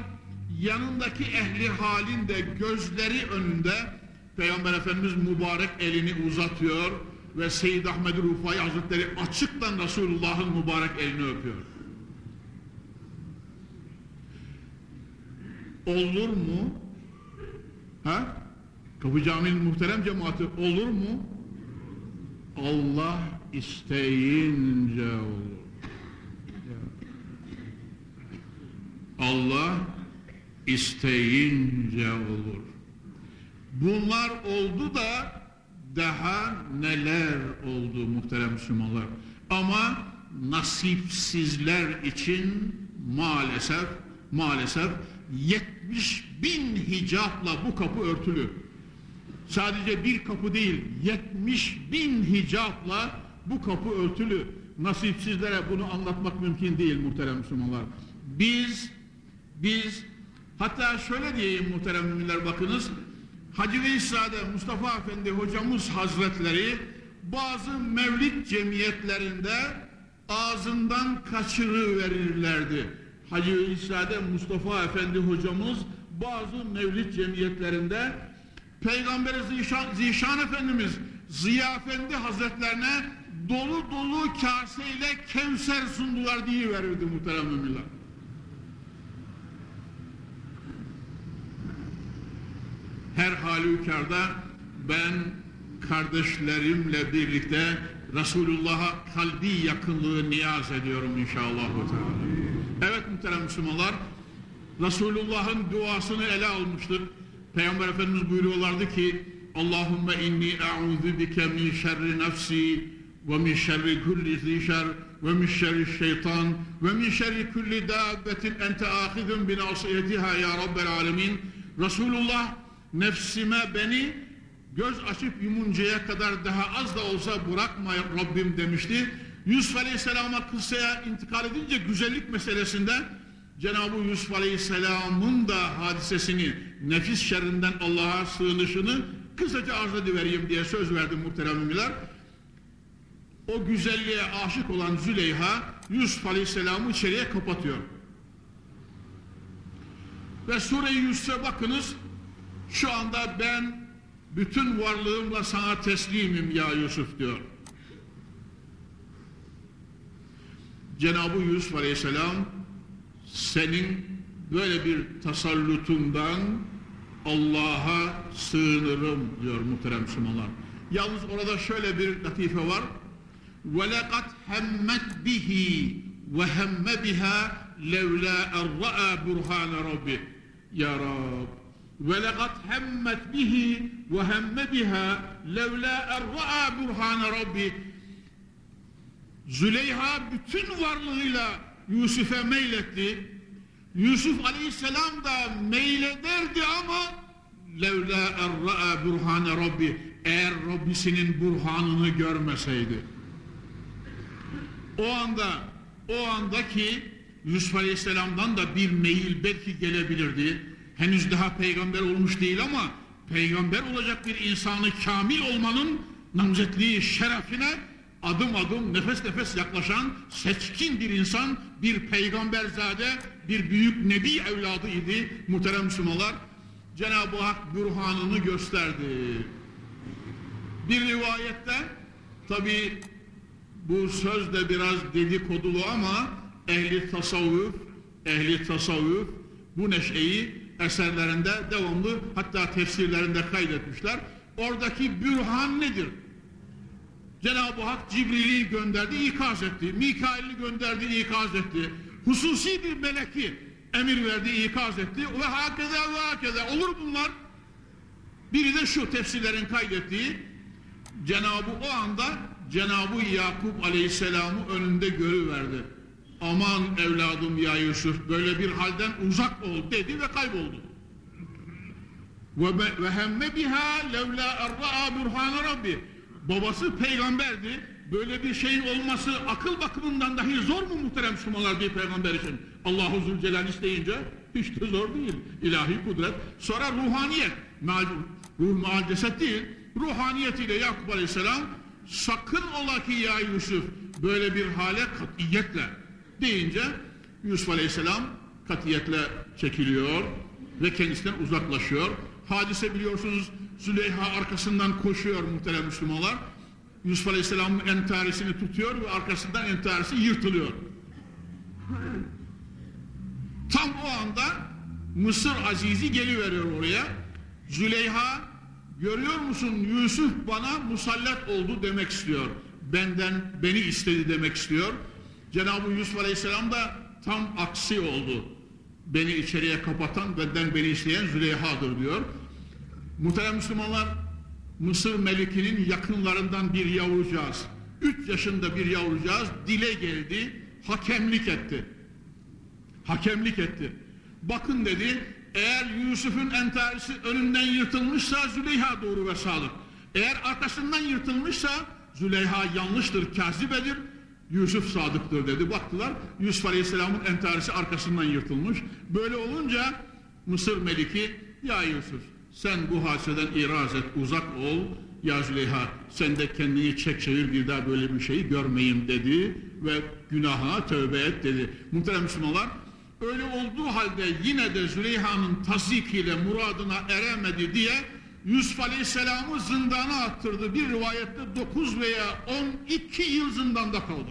yanındaki ehli halin de gözleri önünde Peygamber Efendimiz mübarek elini uzatıyor ve Seyyid Ahmed Rufai Hazretleri açıktan Resulullah'ın mübarek elini öpüyor. Olur mu? Ha? Kapı Camii'nin muhterem cemaati olur mu? Allah isteyince olur. Allah isteyince olur. Bunlar oldu da daha neler oldu muhterem Müslümanlar. Ama nasipsizler için maalesef maalesef 70 bin hicapla bu kapı örtülü. Sadece bir kapı değil 70 bin hicapla bu kapı örtülü. Nasipsizlere bunu anlatmak mümkün değil muhterem Müslümanlar. Biz biz hatta şöyle diyeyim muhterem müminler bakınız Hacı Veysade Mustafa Efendi hocamız hazretleri bazı mevlid cemiyetlerinde ağzından kaçırıverirlerdi. Hacı Veysade Mustafa Efendi hocamız bazı mevlid cemiyetlerinde Peygamber Zişan, Zişan Efendimiz Ziya Efendi hazretlerine dolu dolu kaseyle Kevser sundular diye verirdi muhterem müminler. Her halükarda ben kardeşlerimle birlikte Resulullah'a kalbi yakınlığı niyaz ediyorum inşallah. Evet muhterem Müslümanlar, Resulullah'ın duasını ele almıştır. Peygamber Efendimiz buyuruyorlardı ki Allahümme inni e'udhu bike min şerri nefsi ve min şerri kulli zişer ve min şerri şeytan ve min şerri kulli dabbetin ente ahidun bin asiyetiha ya Rabbel alemin Resulullah nefsime beni göz açıp yumuncaya kadar daha az da olsa bırakma Rabbim demişti. Yusuf Aleyhisselam'a kıssaya intikal edince güzellik meselesinde Cenab-ı Yusuf Aleyhisselam'ın da hadisesini, nefis şerrinden Allah'a sığınışını kısaca arz edivereyim diye söz verdim muhterem müminler. O güzelliğe aşık olan Züleyha Yusuf Aleyhisselam'ı içeriye kapatıyor. Ve Sure-i Yusuf'a bakınız şu anda ben bütün varlığımla sana teslimim ya Yusuf diyor. Cenab-ı Yusuf Aleyhisselam senin böyle bir tasallutundan Allah'a sığınırım diyor muhterem Müslümanlar. Yalnız orada şöyle bir latife var. وَلَقَدْ هَمَّتْ بِهِ وَهَمَّ بِهَا لَوْلَا اَرْرَأَى بُرْهَانَ رَبِّهِ Ya Rab وَلَقَدْ هَمَّتْ بِهِ وَهَمَّ بِهَا لَوْلَا اَرْرَأَى بُرْهَانَ رَبِّهِ Züleyha bütün varlığıyla Yusuf'e meyletti. Yusuf aleyhisselam da meylederdi ama levla erra'a burhane Rabbi eğer Rabbisinin burhanını görmeseydi. O anda o andaki Yusuf aleyhisselamdan da bir meyil belki gelebilirdi. Henüz daha peygamber olmuş değil ama peygamber olacak bir insanı kamil olmanın namzetliği şerefine adım adım nefes nefes yaklaşan seçkin bir insan bir peygamberzade bir büyük nebi evladı idi muhterem Müslümanlar. Cenab-ı Hak burhanını gösterdi. Bir rivayette tabi bu söz de biraz dedikodulu ama ehli tasavvuf ehli tasavvuf bu neşeyi eserlerinde devamlı hatta tefsirlerinde kaydetmişler oradaki bürhan nedir? Cenab-ı Hak Cibril'i gönderdi, ikaz etti. Mikail'i gönderdi, ikaz etti. Hususi bir meleki emir verdi, ikaz etti. Ve hakeza ve hakeza. Olur bunlar. Biri de şu tefsirlerin kaydettiği Cenab-ı o anda Cenab-ı Yakup Aleyhisselam'ı önünde görüverdi. Aman evladım ya Yusuf böyle bir halden uzak ol dedi ve kayboldu. Ve hemme biha levla erra'a burhane rabbi babası peygamberdi. Böyle bir şeyin olması akıl bakımından dahi zor mu muhterem Müslümanlar bir peygamber için? Allah-u Zülcelal isteyince hiç de zor değil. İlahi kudret. Sonra ruhaniyet. Ruh maal ceset değil. Ruhaniyetiyle Yakup Aleyhisselam sakın ola ki ya Yusuf böyle bir hale katiyetle deyince Yusuf Aleyhisselam katiyetle çekiliyor ve kendisinden uzaklaşıyor. Hadise biliyorsunuz Züleyha arkasından koşuyor muhterem Müslümanlar. Yusuf Aleyhisselam'ın entarisini tutuyor ve arkasından entarisi yırtılıyor. Tam o anda Mısır Azizi geliveriyor oraya. Züleyha görüyor musun Yusuf bana musallat oldu demek istiyor. Benden beni istedi demek istiyor. Cenab-ı Yusuf Aleyhisselam da tam aksi oldu. Beni içeriye kapatan benden beni isteyen Züleyha'dır diyor. Muhterem Müslümanlar Mısır Meliki'nin yakınlarından bir yavrucağız. Üç yaşında bir yavrucağız dile geldi, hakemlik etti. Hakemlik etti. Bakın dedi, eğer Yusuf'un entarisi önünden yırtılmışsa Züleyha doğru ve sağlık. Eğer arkasından yırtılmışsa Züleyha yanlıştır, kazibedir. Yusuf sadıktır dedi. Baktılar Yusuf Aleyhisselam'ın entarisi arkasından yırtılmış. Böyle olunca Mısır Meliki ya Yusuf sen bu hadiseden iraz et, uzak ol. Ya Züleyha sen de kendini çek çevir bir daha böyle bir şeyi görmeyeyim dedi ve günahına tövbe et dedi. Muhterem Müslümanlar öyle olduğu halde yine de Züleyha'nın tasdikiyle muradına eremedi diye Yusuf Aleyhisselam'ı zindana attırdı. Bir rivayette 9 veya 12 yıl zindanda kaldı.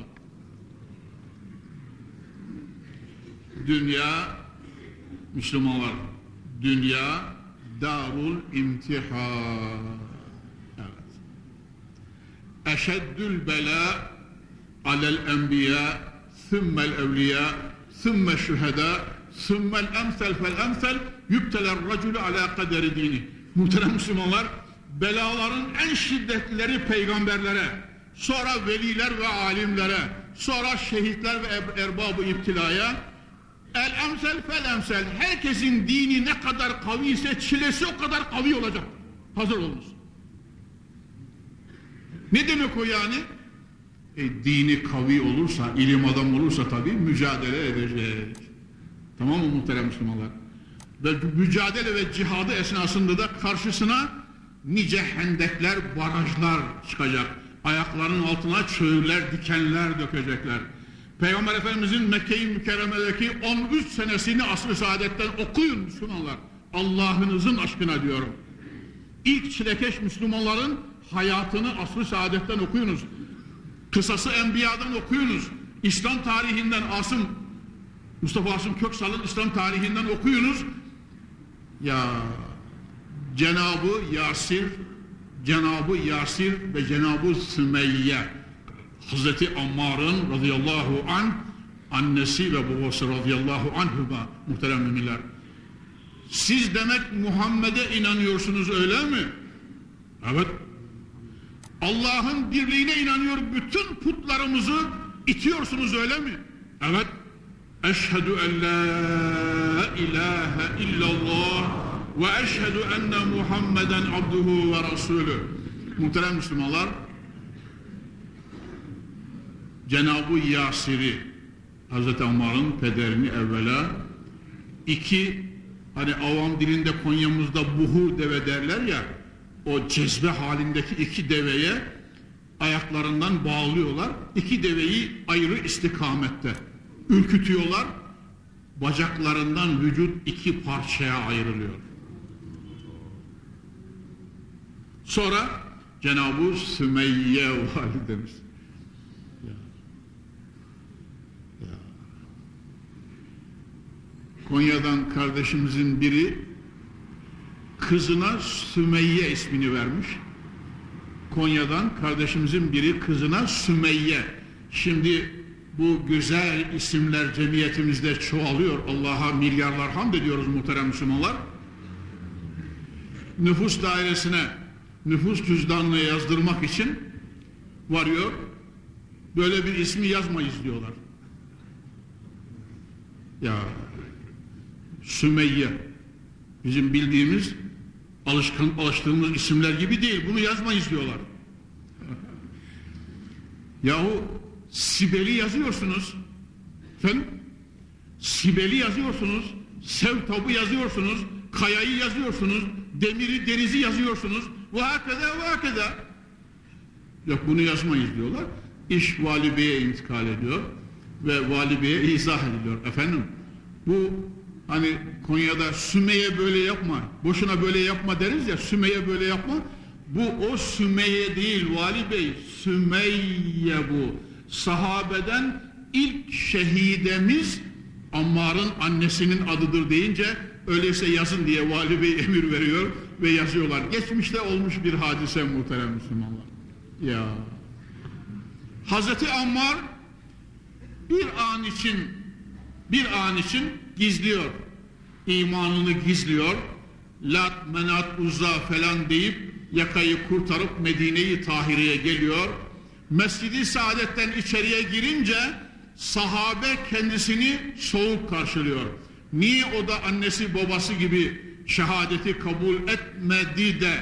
Dünya, Müslümanlar, dünya darul imtihan. Evet. Eşeddül bela alel enbiya, thummel evliya, thumme şüheda, thummel emsel fel emsel, yübteler racülü ala kaderi dini. Muhterem Müslümanlar, belaların en şiddetlileri peygamberlere, sonra veliler ve alimlere, sonra şehitler ve erbabı iptilaya, el emsel fel emsel, herkesin dini ne kadar kavi ise çilesi o kadar kavi olacak. Hazır olunuz. Ne demek o yani? E, dini kavi olursa, ilim adam olursa tabii mücadele edecek. Tamam mı muhterem Müslümanlar? Ve mücadele ve cihadı esnasında da karşısına nice hendekler, barajlar çıkacak. Ayaklarının altına çöğürler, dikenler dökecekler. Peygamber Efendimizin Mekke-i Mükerreme'deki 13 senesini asr-ı saadetten okuyun Müslümanlar. Allah'ınızın aşkına diyorum. İlk çilekeş Müslümanların hayatını asr-ı saadetten okuyunuz. Kısası Enbiya'dan okuyunuz. İslam tarihinden Asım, Mustafa Asım Köksal'ın İslam tarihinden okuyunuz. Ya Cenabı Yasir, Cenabı Yasir ve Cenabı Sümeyye Hazreti Ammar'ın radıyallahu an annesi ve babası radıyallahu anhüma muhterem müminler. Siz demek Muhammed'e inanıyorsunuz öyle mi? Evet. Allah'ın birliğine inanıyor bütün putlarımızı itiyorsunuz öyle mi? Evet. Eşhedü en la ilahe illallah ve eşhedü enne Muhammeden abduhu ve rasulü. Muhterem Müslümanlar, Cenab-ı Yasir'i, Hazreti Ammar'ın pederini evvela, iki, hani avam dilinde Konya'mızda buhu deve derler ya, o cezbe halindeki iki deveye ayaklarından bağlıyorlar. İki deveyi ayrı istikamette ürkütüyorlar. Bacaklarından vücut iki parçaya ayrılıyor. Sonra Cenab-ı Sümeyye validemiz. Ya. Ya. Konya'dan kardeşimizin biri kızına Sümeyye ismini vermiş. Konya'dan kardeşimizin biri kızına Sümeyye. Şimdi bu güzel isimler cemiyetimizde çoğalıyor. Allah'a milyarlar hamd ediyoruz muhterem Müslümanlar. Nüfus dairesine nüfus cüzdanını yazdırmak için varıyor. Böyle bir ismi yazmayız diyorlar. Ya Sümeyye bizim bildiğimiz alışkın alıştığımız isimler gibi değil. Bunu yazmayız diyorlar. Yahu Sibel'i yazıyorsunuz. Efendim? Sibel'i yazıyorsunuz. Sevtab'ı yazıyorsunuz. Kaya'yı yazıyorsunuz. Demiri, denizi yazıyorsunuz. Ve hakeda ve hakeda. Yok bunu yazmayız diyorlar. İş vali beye intikal ediyor. Ve vali beye izah ediliyor. Efendim bu hani Konya'da Sümeyye böyle yapma. Boşuna böyle yapma deriz ya. Sümeyye böyle yapma. Bu o Sümeyye değil vali bey. Sümeyye bu sahabeden ilk şehidemiz Ammar'ın annesinin adıdır deyince öyleyse yazın diye vali bey emir veriyor ve yazıyorlar. Geçmişte olmuş bir hadise muhterem Müslümanlar. Ya Hazreti Ammar bir an için bir an için gizliyor. imanını gizliyor. Lat, menat, uzza falan deyip yakayı kurtarıp Medine'yi Tahire'ye geliyor Mescidi Saadet'ten içeriye girince sahabe kendisini soğuk karşılıyor. Niye o da annesi babası gibi şehadeti kabul etmedi de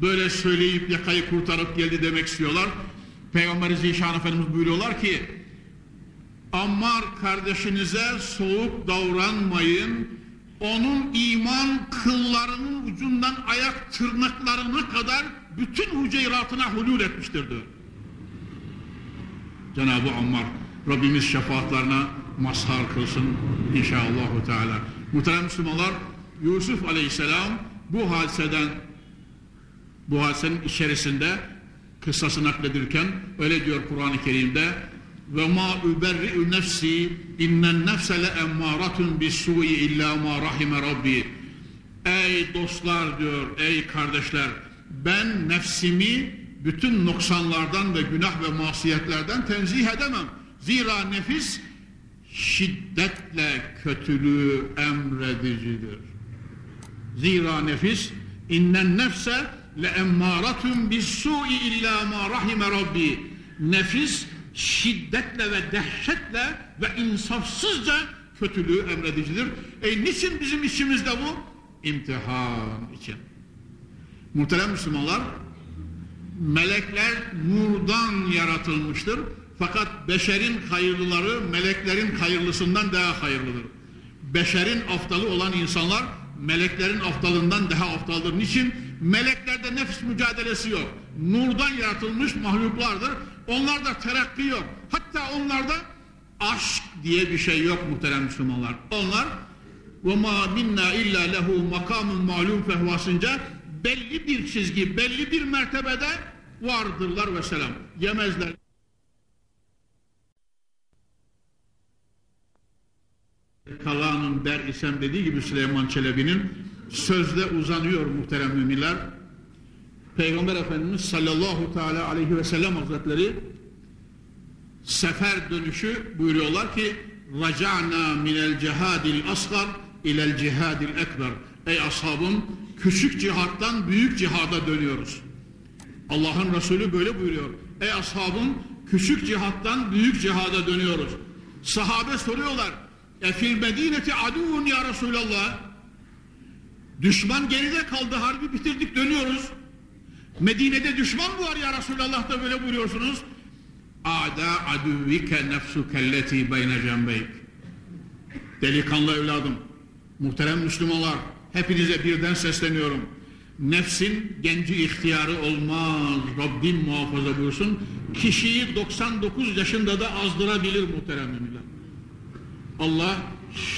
böyle söyleyip yakayı kurtarıp geldi demek istiyorlar. Peygamber Zişan Efendimiz buyuruyorlar ki Ammar kardeşinize soğuk davranmayın. Onun iman kıllarının ucundan ayak tırnaklarına kadar bütün hüceyratına hulul etmiştir diyor. Cenab-ı Ammar Rabbimiz şefaatlerine mazhar kılsın inşallah Teala. Muhterem Müslümanlar Yusuf Aleyhisselam bu hadiseden Bu hadisenin içerisinde kıssası nakledilirken öyle diyor Kur'an-ı Kerim'de ve ma überri'u nefsi innen nefse le emmâratun bis-su'i illa ma rahime rabbi Ey dostlar diyor, ey kardeşler ben nefsimi bütün noksanlardan ve günah ve masiyetlerden tenzih edemem. Zira nefis şiddetle kötülüğü emredicidir. Zira nefis innen nefse le emmâratun bis-su'i illa ma rahime rabbi. Nefis şiddetle ve dehşetle ve insafsızca kötülüğü emredicidir. E niçin bizim işimizde bu? İmtihan için. Muhterem Müslümanlar, melekler nurdan yaratılmıştır. Fakat beşerin hayırlıları meleklerin hayırlısından daha hayırlıdır. Beşerin aftalı olan insanlar meleklerin aftalından daha aftaldır. Niçin? Meleklerde nefis mücadelesi yok. Nurdan yaratılmış mahluklardır. Onlarda terakki yok. Hatta onlarda aşk diye bir şey yok muhterem Müslümanlar. Onlar وَمَا minna illa lehu makamun malum fehvasınca belli bir çizgi, belli bir mertebede vardırlar ve selam. Yemezler. Kalanın der isem dediği gibi Süleyman Çelebi'nin sözde uzanıyor muhterem müminler. Peygamber Efendimiz sallallahu teala aleyhi ve sellem hazretleri sefer dönüşü buyuruyorlar ki raca'na minel cihadil asgar ilel cihadil ekber ey ashabım küçük cihattan büyük cihada dönüyoruz. Allah'ın Resulü böyle buyuruyor. Ey ashabım küçük cihattan büyük cihada dönüyoruz. Sahabe soruyorlar e fil medineti aduvun ya Resulallah? Düşman geride kaldı harbi bitirdik dönüyoruz. Medine'de düşman mı var ya Resulallah? da böyle buyuruyorsunuz. Ada aduvike nefsukelleti beyne cembeyk. Delikanlı evladım, muhterem Müslümanlar, hepinize birden sesleniyorum. Nefsin genci ihtiyarı olmaz, Rabbim muhafaza buyursun. Kişiyi 99 yaşında da azdırabilir muhterem müminler. Allah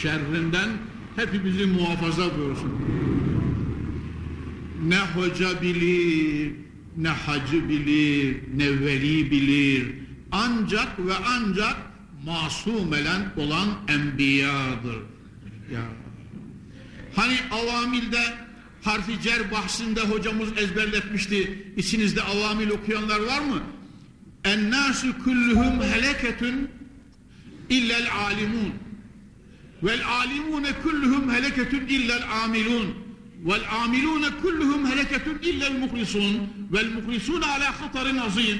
şerrinden hepimizi muhafaza buyursun. Ne hoca bilir, ne hacı bilir, ne veli bilir, ancak ve ancak masumelen olan enbiyadır. Ya. Hani avamilde harfi cer bahsinde hocamız ezberletmişti. İçinizde avamil okuyanlar var mı? Ennâsü kulluhum heleketün illel alimun. Vel alimune kulluhum heleketün illel amilun. Vel amilune kulluhum heleketün illel muhlisun. Vel muhlisune ala hatarin azim.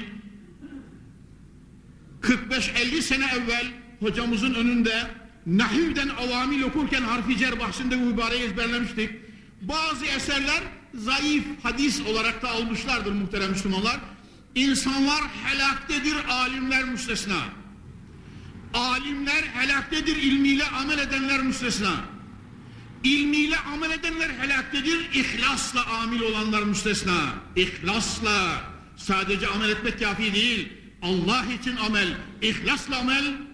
45-50 sene evvel hocamızın önünde Nahiv'den avamil okurken harfi cer bahsinde bu mübareği ezberlemiştik. Bazı eserler zayıf hadis olarak da almışlardır muhterem Müslümanlar. İnsanlar helaktedir, alimler müstesna. Alimler helaktedir, ilmiyle amel edenler müstesna. İlmiyle amel edenler helaktedir, ihlasla amil olanlar müstesna. İhlasla, sadece amel etmek kafi değil. Allah için amel, ihlasla amel.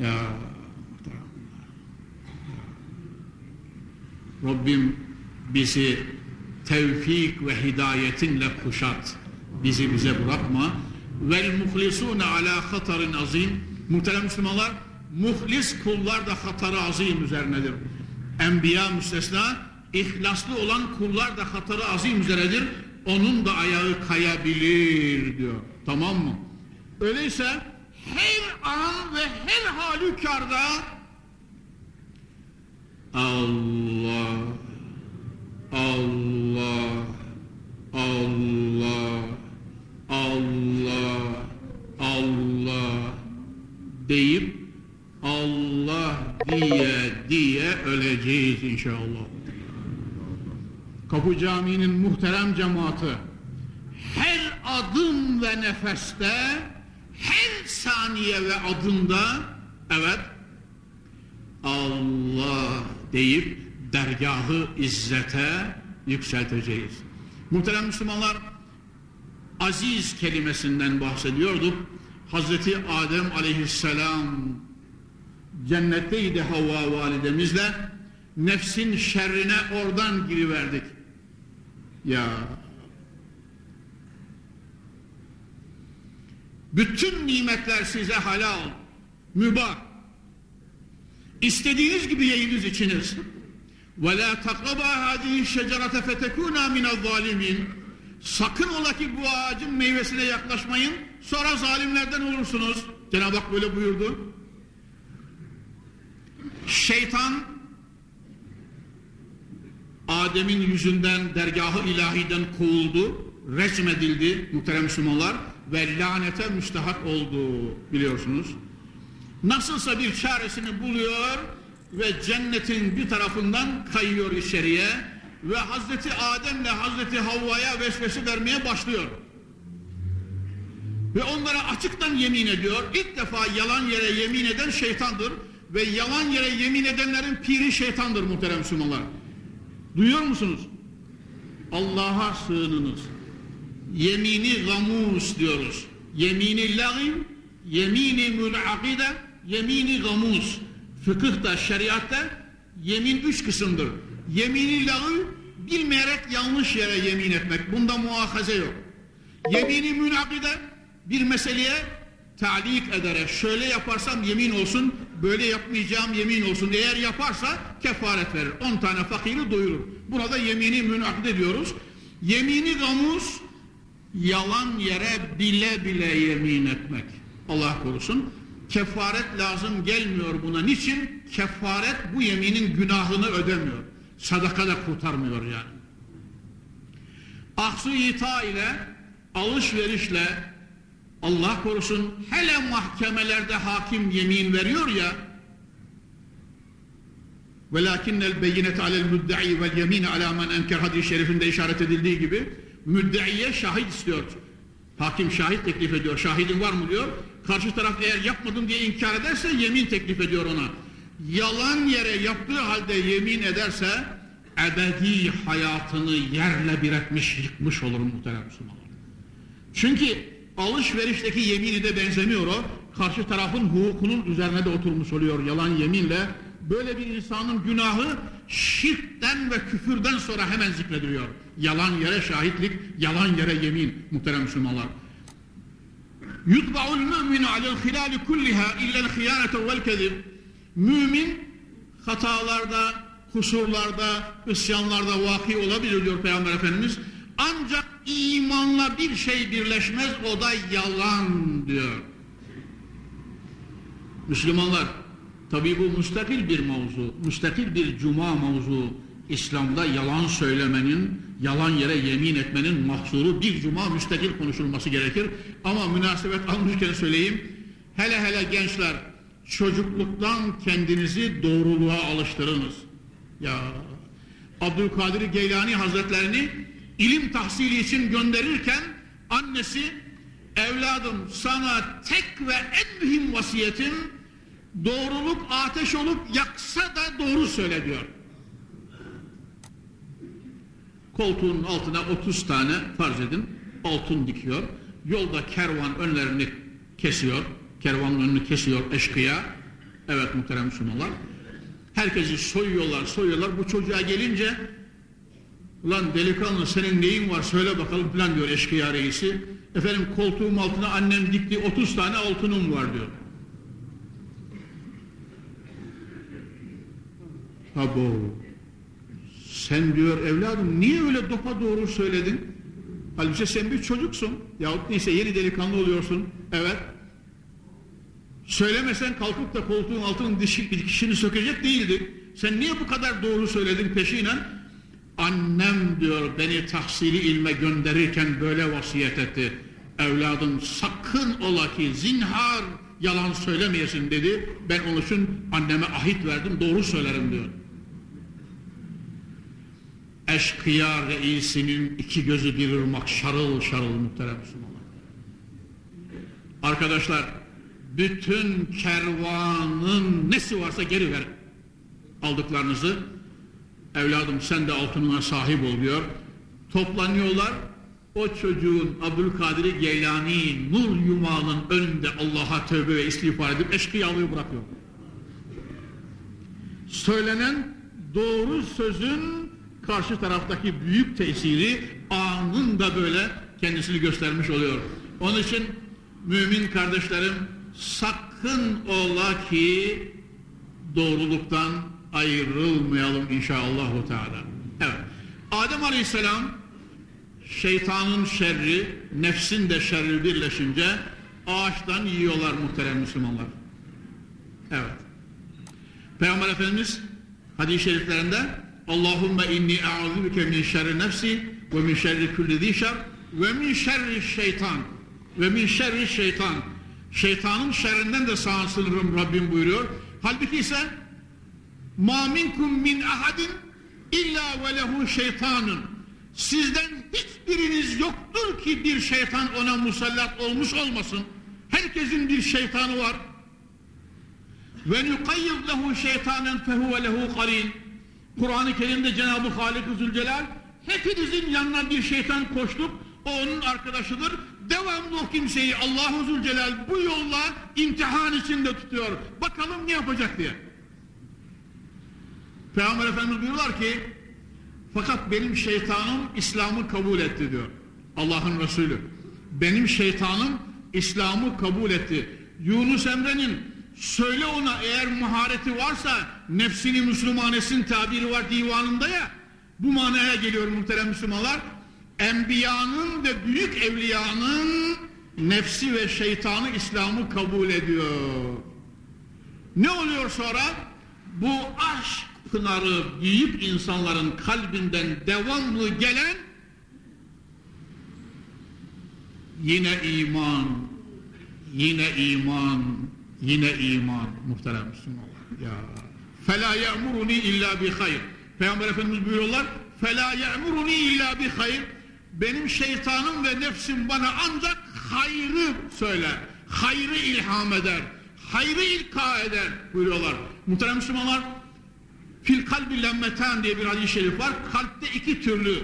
Ya Rabbim bizi tevfik ve hidayetinle kuşat. Bizi bize bırakma. Vel muhlisune ala hatarin azim. Muhterem Müslümanlar, muhlis kullar da hatarı azim üzerinedir. Enbiya müstesna, ihlaslı olan kullar da hatarı azim üzeredir. Onun da ayağı kayabilir diyor. Tamam mı? Öyleyse her an ve her halükarda Allah Allah Allah Allah Allah deyip Allah diye diye öleceğiz inşallah. Kapı Camii'nin muhterem cemaati her adım ve nefeste her saniye ve adımda evet Allah deyip dergahı izzete yükselteceğiz. Muhterem Müslümanlar aziz kelimesinden bahsediyorduk. Hazreti Adem aleyhisselam cennetteydi Havva validemizle nefsin şerrine oradan giriverdik. Ya bütün nimetler size halal, mübah. İstediğiniz gibi yiyiniz içiniz. وَلَا تَقْرَبَا هَذِهِ الشَّجَرَةَ فَتَكُونَا مِنَ الظَّالِمِينَ Sakın ola ki bu ağacın meyvesine yaklaşmayın, sonra zalimlerden olursunuz. Cenab-ı Hak böyle buyurdu. Şeytan Adem'in yüzünden dergahı ilahiden kovuldu, resmedildi muhterem Müslümanlar ve lanete müstahak oldu biliyorsunuz. Nasılsa bir çaresini buluyor ve cennetin bir tarafından kayıyor içeriye ve Hazreti Adem'le Hazreti Havva'ya vesvese vermeye başlıyor. Ve onlara açıktan yemin ediyor. İlk defa yalan yere yemin eden şeytandır ve yalan yere yemin edenlerin piri şeytandır muhterem Müslümanlar. Duyuyor musunuz? Allah'a sığınınız. Yemini gamus diyoruz. Yemini lagim, yemini münakide, yemini gamus. Fıkıhta, şeriatta yemin üç kısımdır. Yemini lagim, bilmeyerek yanlış yere yemin etmek. Bunda muahaze yok. Yemini münakide, bir meseleye talik ederek şöyle yaparsam yemin olsun, böyle yapmayacağım yemin olsun. Eğer yaparsa kefaret verir. 10 tane fakiri doyurur. Buna da yemini münakde diyoruz. Yemini gamus, yalan yere bile bile yemin etmek. Allah korusun. Kefaret lazım gelmiyor buna. Niçin? Kefaret bu yeminin günahını ödemiyor. Sadaka da kurtarmıyor yani. Ahsu ita ile, alışverişle, Allah korusun hele mahkemelerde hakim yemin veriyor ya velakinnel beyinet alel müdde'i vel yemin ala men enker hadis-i şerifinde işaret edildiği gibi müdde'iye şahit istiyor. Hakim şahit teklif ediyor. Şahidin var mı diyor. Karşı taraf eğer yapmadım diye inkar ederse yemin teklif ediyor ona. Yalan yere yaptığı halde yemin ederse ebedi hayatını yerle bir etmiş, yıkmış olur muhterem Müslümanlar. Çünkü alışverişteki yemini de benzemiyor o. Karşı tarafın hukukunun üzerine de oturmuş oluyor yalan yeminle. Böyle bir insanın günahı şirkten ve küfürden sonra hemen zikrediliyor. Yalan yere şahitlik, yalan yere yemin muhterem Müslümanlar. Yutba'ul müminu alel hilali kulliha illel hıyanete vel kezib. Mümin hatalarda, kusurlarda, isyanlarda vaki olabilir diyor Peygamber Efendimiz. Ancak imanla bir şey birleşmez o da yalan diyor. Müslümanlar tabi bu müstakil bir mavzu, müstakil bir cuma mavzu. İslam'da yalan söylemenin, yalan yere yemin etmenin mahsuru bir cuma müstakil konuşulması gerekir. Ama münasebet almışken söyleyeyim, hele hele gençler çocukluktan kendinizi doğruluğa alıştırınız. Ya Abdülkadir Geylani Hazretlerini ilim tahsili için gönderirken annesi evladım sana tek ve en mühim vasiyetim doğruluk ateş olup yaksa da doğru söyle diyor. Koltuğun altına 30 tane farz edin altın dikiyor. Yolda kervan önlerini kesiyor. Kervanın önünü kesiyor eşkıya. Evet muhterem Müslümanlar. Herkesi soyuyorlar soyuyorlar. Bu çocuğa gelince Ulan delikanlı senin neyin var söyle bakalım falan diyor eşkıya reisi. Efendim koltuğum altına annem dikti 30 tane altınım var diyor. Abo. Sen diyor evladım niye öyle dopa doğru söyledin? Halbuki sen bir çocuksun. Yahut neyse yeni delikanlı oluyorsun. Evet. Söylemesen kalkıp da koltuğun altının dikişini sökecek değildi. Sen niye bu kadar doğru söyledin peşinen? Annem diyor beni tahsili ilme gönderirken böyle vasiyet etti. Evladım sakın ola ki zinhar yalan söylemeyesin dedi. Ben onun için anneme ahit verdim doğru söylerim diyor. Eşkıya reisinin iki gözü bir ırmak şarıl şarıl muhterem Müslümanlar. Arkadaşlar bütün kervanın nesi varsa geri ver aldıklarınızı evladım sen de altınına sahip ol diyor. Toplanıyorlar. O çocuğun Abdülkadir Geylani nur yumağının önünde Allah'a tövbe ve istiğfar edip eşkıyalığı bırakıyor. Söylenen doğru sözün karşı taraftaki büyük tesiri anında böyle kendisini göstermiş oluyor. Onun için mümin kardeşlerim sakın ola ki doğruluktan ayrılmayalım inşallah Teala. Evet. Adem Aleyhisselam şeytanın şerri, nefsin de şerri birleşince ağaçtan yiyorlar muhterem Müslümanlar. Evet. Peygamber Efendimiz hadis-i şeriflerinde Allahümme inni e'udubike min şerri nefsi ve min şerri kulli zişer ve min şerri şeytan ve min şerri şeytan şeytanın şerrinden de sağ sınırım Rabbim buyuruyor. Halbuki ise ma minkum min ahadin illa ve lehu şeytanun sizden hiçbiriniz yoktur ki bir şeytan ona musallat olmuş olmasın. Herkesin bir şeytanı var. Ve nukayyid lehu şeytanen fehuve lehu qalil. Kur'an-ı Kerim'de Cenab-ı Halik-i Zülcelal hepinizin yanına bir şeytan koştuk. O onun arkadaşıdır. Devamlı o kimseyi Allahu Zülcelal bu yolla imtihan içinde tutuyor. Bakalım ne yapacak diye. Peygamber Efendimiz buyuruyorlar ki fakat benim şeytanım İslam'ı kabul etti diyor. Allah'ın Resulü. Benim şeytanım İslam'ı kabul etti. Yunus Emre'nin söyle ona eğer mahareti varsa nefsini Müslümanesin tabiri var divanında ya bu manaya geliyor muhterem Müslümanlar. Enbiyanın ve büyük evliyanın nefsi ve şeytanı İslam'ı kabul ediyor. Ne oluyor sonra? Bu aşk pınarı büyük insanların kalbinden devamlı gelen yine iman, yine iman, yine iman muhterem Müslümanlar. Ya. Fela ya'muruni illa bi hayr. Peygamber Efendimiz buyuruyorlar. Fela ya'muruni illa bi hayr. Benim şeytanım ve nefsim bana ancak hayrı söyler. Hayrı ilham eder. Hayrı ilka eder buyuruyorlar. Muhterem Müslümanlar Fil kalbi lemmeten diye bir hadis-i şerif var. Kalpte iki türlü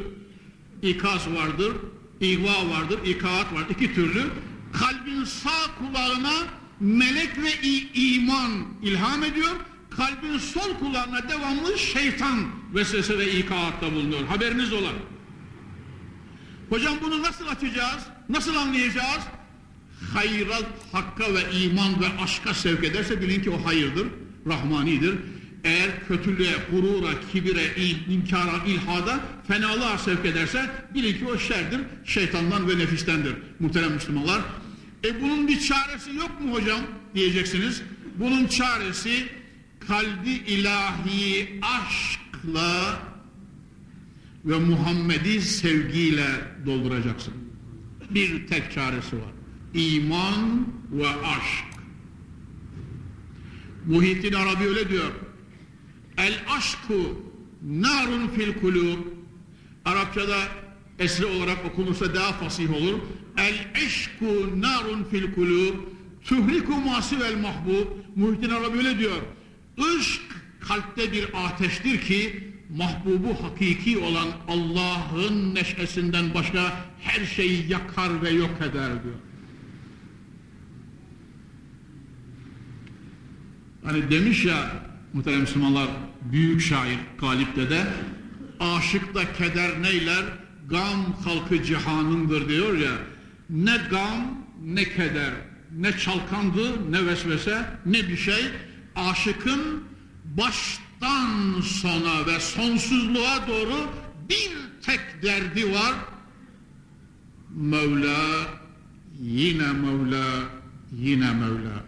ikaz vardır. İhva vardır, ikaat var. İki türlü. Kalbin sağ kulağına melek ve iman ilham ediyor. Kalbin sol kulağına devamlı şeytan vesvese ve ikaatta bulunuyor. Haberiniz olan. Hocam bunu nasıl açacağız? Nasıl anlayacağız? Hayra, hakka ve iman ve aşka sevk ederse bilin ki o hayırdır, rahmanidir eğer kötülüğe, gurura, kibire, inkara, ilhada, fenalığa sevk ederse bilin ki o şerdir, şeytandan ve nefistendir muhterem Müslümanlar. E bunun bir çaresi yok mu hocam diyeceksiniz. Bunun çaresi kalbi ilahi aşkla ve Muhammedi sevgiyle dolduracaksın. Bir tek çaresi var. İman ve aşk. Muhittin Arabi öyle diyor. El aşku narun fil kulub Arapçada esri olarak okunursa daha fasih olur. El eşku narun fil kulub tuhriku masivel mahbub Muhittin Arabi öyle diyor. Işk kalpte bir ateştir ki mahbubu hakiki olan Allah'ın neşesinden başka her şeyi yakar ve yok eder diyor. Hani demiş ya muhterem Müslümanlar büyük şair Galip Dede aşıkta keder neyler gam halkı cihanındır diyor ya ne gam ne keder ne çalkandı ne vesvese ne bir şey. Aşıkın baştan sona ve sonsuzluğa doğru bir tek derdi var. Mevla yine Mevla yine Mevla.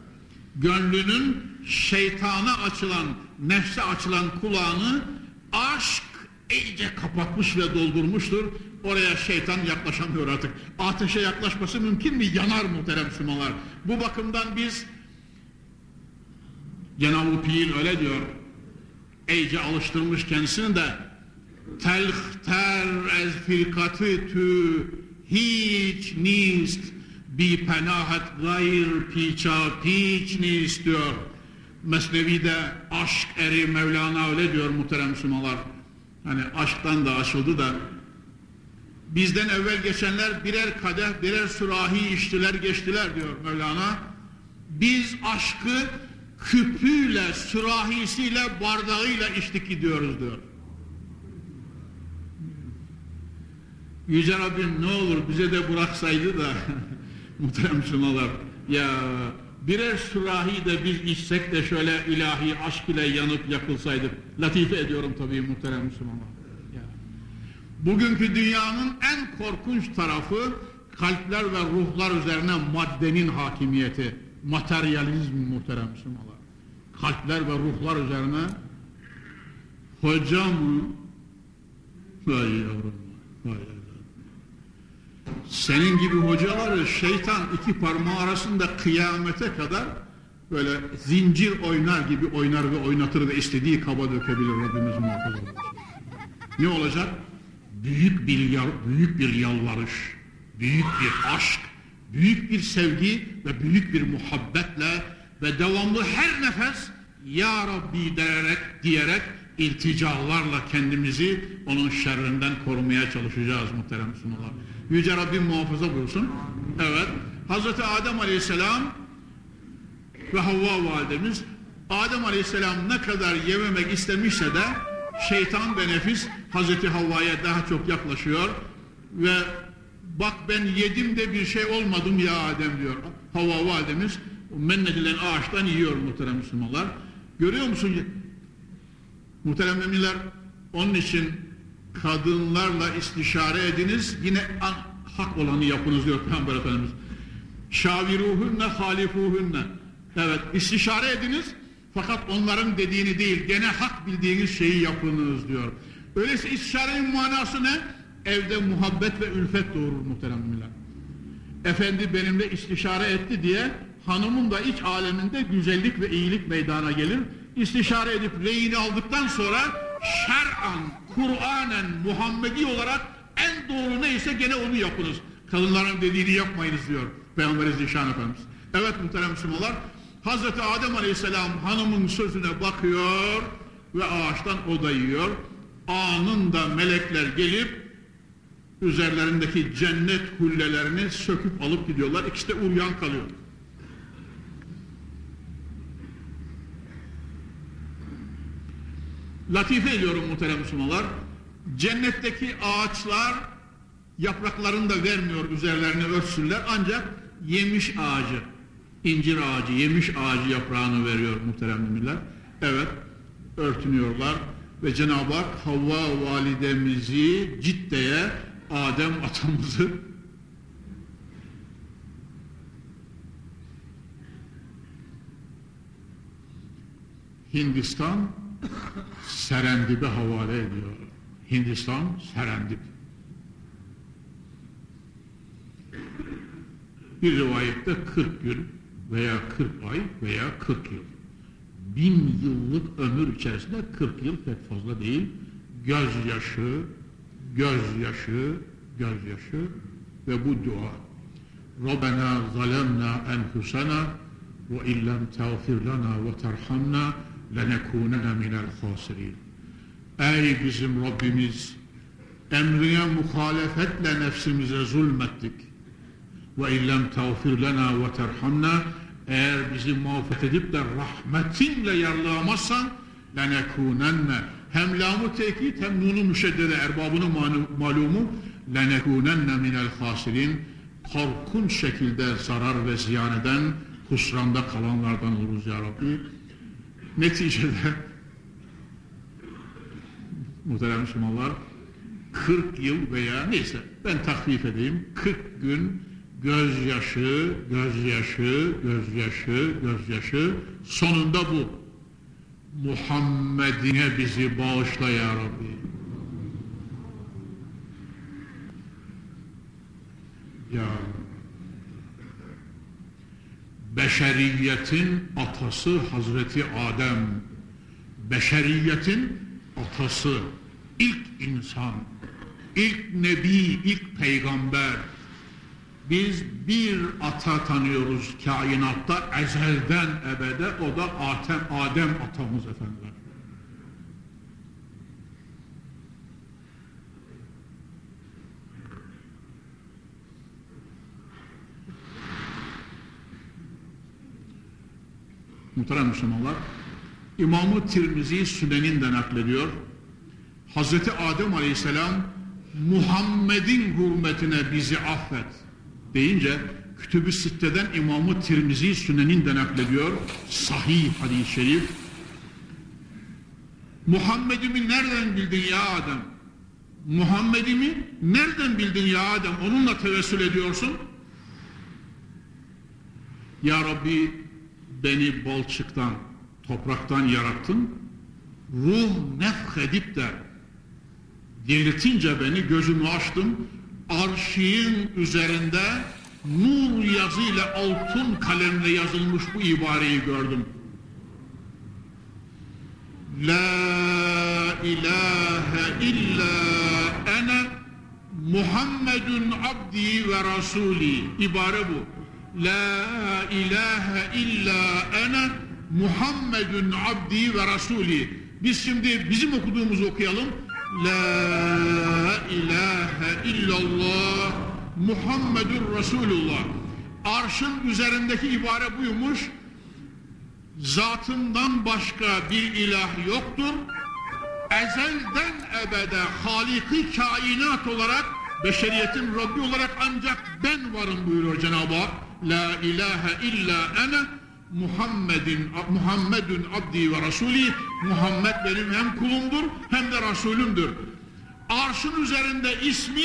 Gönlünün şeytana açılan nefse açılan kulağını aşk iyice kapatmış ve doldurmuştur. Oraya şeytan yaklaşamıyor artık. Ateşe yaklaşması mümkün mü? Yanar muhterem Müslümanlar. Bu bakımdan biz Cenab-ı Pir öyle diyor. iyice alıştırmış kendisini de telhter ez firkatı tü hiç nist bi penahet gayr piça piç nist diyor. Mesnevi'de aşk eri Mevlana öyle diyor muhterem Müslümanlar. Hani aşktan da aşıldı da bizden evvel geçenler birer kadeh birer sürahi içtiler geçtiler diyor Mevlana. Biz aşkı küpüyle, sürahisiyle, bardağıyla içtik gidiyoruz diyor. Yüce Rabbim ne olur bize de bıraksaydı da muhterem Müslümanlar ya birer sürahi de biz içsek de şöyle ilahi aşk ile yanıp yakılsaydık. Latife ediyorum tabii muhterem Müslümanlar. Bugünkü dünyanın en korkunç tarafı kalpler ve ruhlar üzerine maddenin hakimiyeti. Materyalizm muhterem Müslümanlar. Kalpler ve ruhlar üzerine hocam vay yavrum vay. Senin gibi hocaları şeytan iki parmağı arasında kıyamete kadar böyle zincir oynar gibi oynar ve oynatır ve istediği kaba dökebilir Rabbimiz muhafaza. Ne olacak? Büyük bir büyük bir yalvarış, büyük bir aşk, büyük bir sevgi ve büyük bir muhabbetle ve devamlı her nefes Ya Rabbi diyerek, diyerek ilticalarla kendimizi onun şerrinden korumaya çalışacağız muhterem Müslümanlar. Yüce Rabbim muhafaza buyursun. Evet. Hazreti Adem Aleyhisselam ve Havva validemiz Adem Aleyhisselam ne kadar yememek istemişse de şeytan ve nefis Hazreti Havva'ya daha çok yaklaşıyor ve bak ben yedim de bir şey olmadım ya Adem diyor. Havva validemiz men edilen ağaçtan yiyor muhterem Müslümanlar. Görüyor musun? Muhterem müminler onun için kadınlarla istişare ediniz yine hak olanı yapınız diyor Peygamber Efendimiz. Şaviruhunne halifuhunne. Evet istişare ediniz fakat onların dediğini değil gene hak bildiğiniz şeyi yapınız diyor. Öyleyse istişarenin manası ne? Evde muhabbet ve ülfet doğurur muhterem müminler. Efendi benimle istişare etti diye hanımın da iç aleminde güzellik ve iyilik meydana gelir. İstişare edip reyini aldıktan sonra şer'an, Kur'anen, Muhammedi olarak en doğru neyse gene onu yapınız. Kadınların dediğini yapmayınız diyor Peygamber Zişan Efendimiz. Evet muhterem Müslümanlar, Hazreti Adem Aleyhisselam hanımın sözüne bakıyor ve ağaçtan o da yiyor. Anında melekler gelip üzerlerindeki cennet hullelerini söküp alıp gidiyorlar. İkisi de uyuyan kalıyor. Latife ediyorum muhterem Müslümanlar. Cennetteki ağaçlar yapraklarını da vermiyor üzerlerine örtsünler ancak yemiş ağacı, incir ağacı, yemiş ağacı yaprağını veriyor muhterem müminler. Evet, örtünüyorlar ve Cenab-ı Hak Havva validemizi Cidde'ye, Adem atamızı Hindistan Serendip'e havale ediyor. Hindistan Serendip. Bir rivayette 40 gün veya 40 ay veya 40 yıl. Bin yıllık ömür içerisinde 40 yıl pek fazla değil. göz yaşığı göz Gözyaşı, gözyaşı, gözyaşı ve bu dua. Rabbena zalemna enfusena ve illem tağfir lana ve terhamna lenekunene minel hasirin. Ey bizim Rabbimiz! Emrine muhalefetle nefsimize zulmettik. Ve illem tağfir lena ve terhamna eğer bizi mağfiret edip de rahmetinle yarlamazsan lenekunenne hem lamı tekit hem nunu müşeddede erbabının malumu lenekunenne minel hasirin korkunç şekilde zarar ve ziyan eden husranda kalanlardan oluruz ya Rabbi. Neticede muhterem Müslümanlar 40 yıl veya neyse ben takvif edeyim 40 gün gözyaşı, gözyaşı, gözyaşı, gözyaşı sonunda bu. Muhammed'ine bizi bağışla ya Rabbi. Ya beşeriyetin atası Hazreti Adem, beşeriyetin atası, ilk insan, ilk nebi, ilk peygamber. Biz bir ata tanıyoruz kainatta ezelden ebede, o da Adem, Adem atamız efendiler. Muhterem Müslümanlar, İmam-ı Tirmizi Sünen'inden naklediyor. Hazreti Adem Aleyhisselam Muhammed'in hürmetine bizi affet deyince Kütüb-ü Sitte'den İmam-ı Tirmizi Sünen'in naklediyor. Sahih hadis-i şerif. Muhammed'imi nereden bildin ya Adem? Muhammed'imi nereden bildin ya Adem? Onunla tevessül ediyorsun. Ya Rabbi beni balçıktan, topraktan yarattın. Ruh nefhedip de diriltince beni gözümü açtım. Arşiğin üzerinde nur yazıyla altın kalemle yazılmış bu ibareyi gördüm. La ilahe illa ene Muhammedun abdi ve rasuli ibare bu. La ilahe illa ene Muhammedun abdi ve rasuli. Biz şimdi bizim okuduğumuzu okuyalım. La ilahe illallah Muhammedun Resulullah. Arşın üzerindeki ibare buymuş. Zatından başka bir ilah yoktur. Ezelden ebede haliki kainat olarak beşeriyetin Rabbi olarak ancak ben varım buyuruyor Cenab-ı Hak. La ilahe illa ene Muhammedin Muhammedun abdi ve rasuli Muhammed benim hem kulumdur hem de Resulümdür. Arşın üzerinde ismi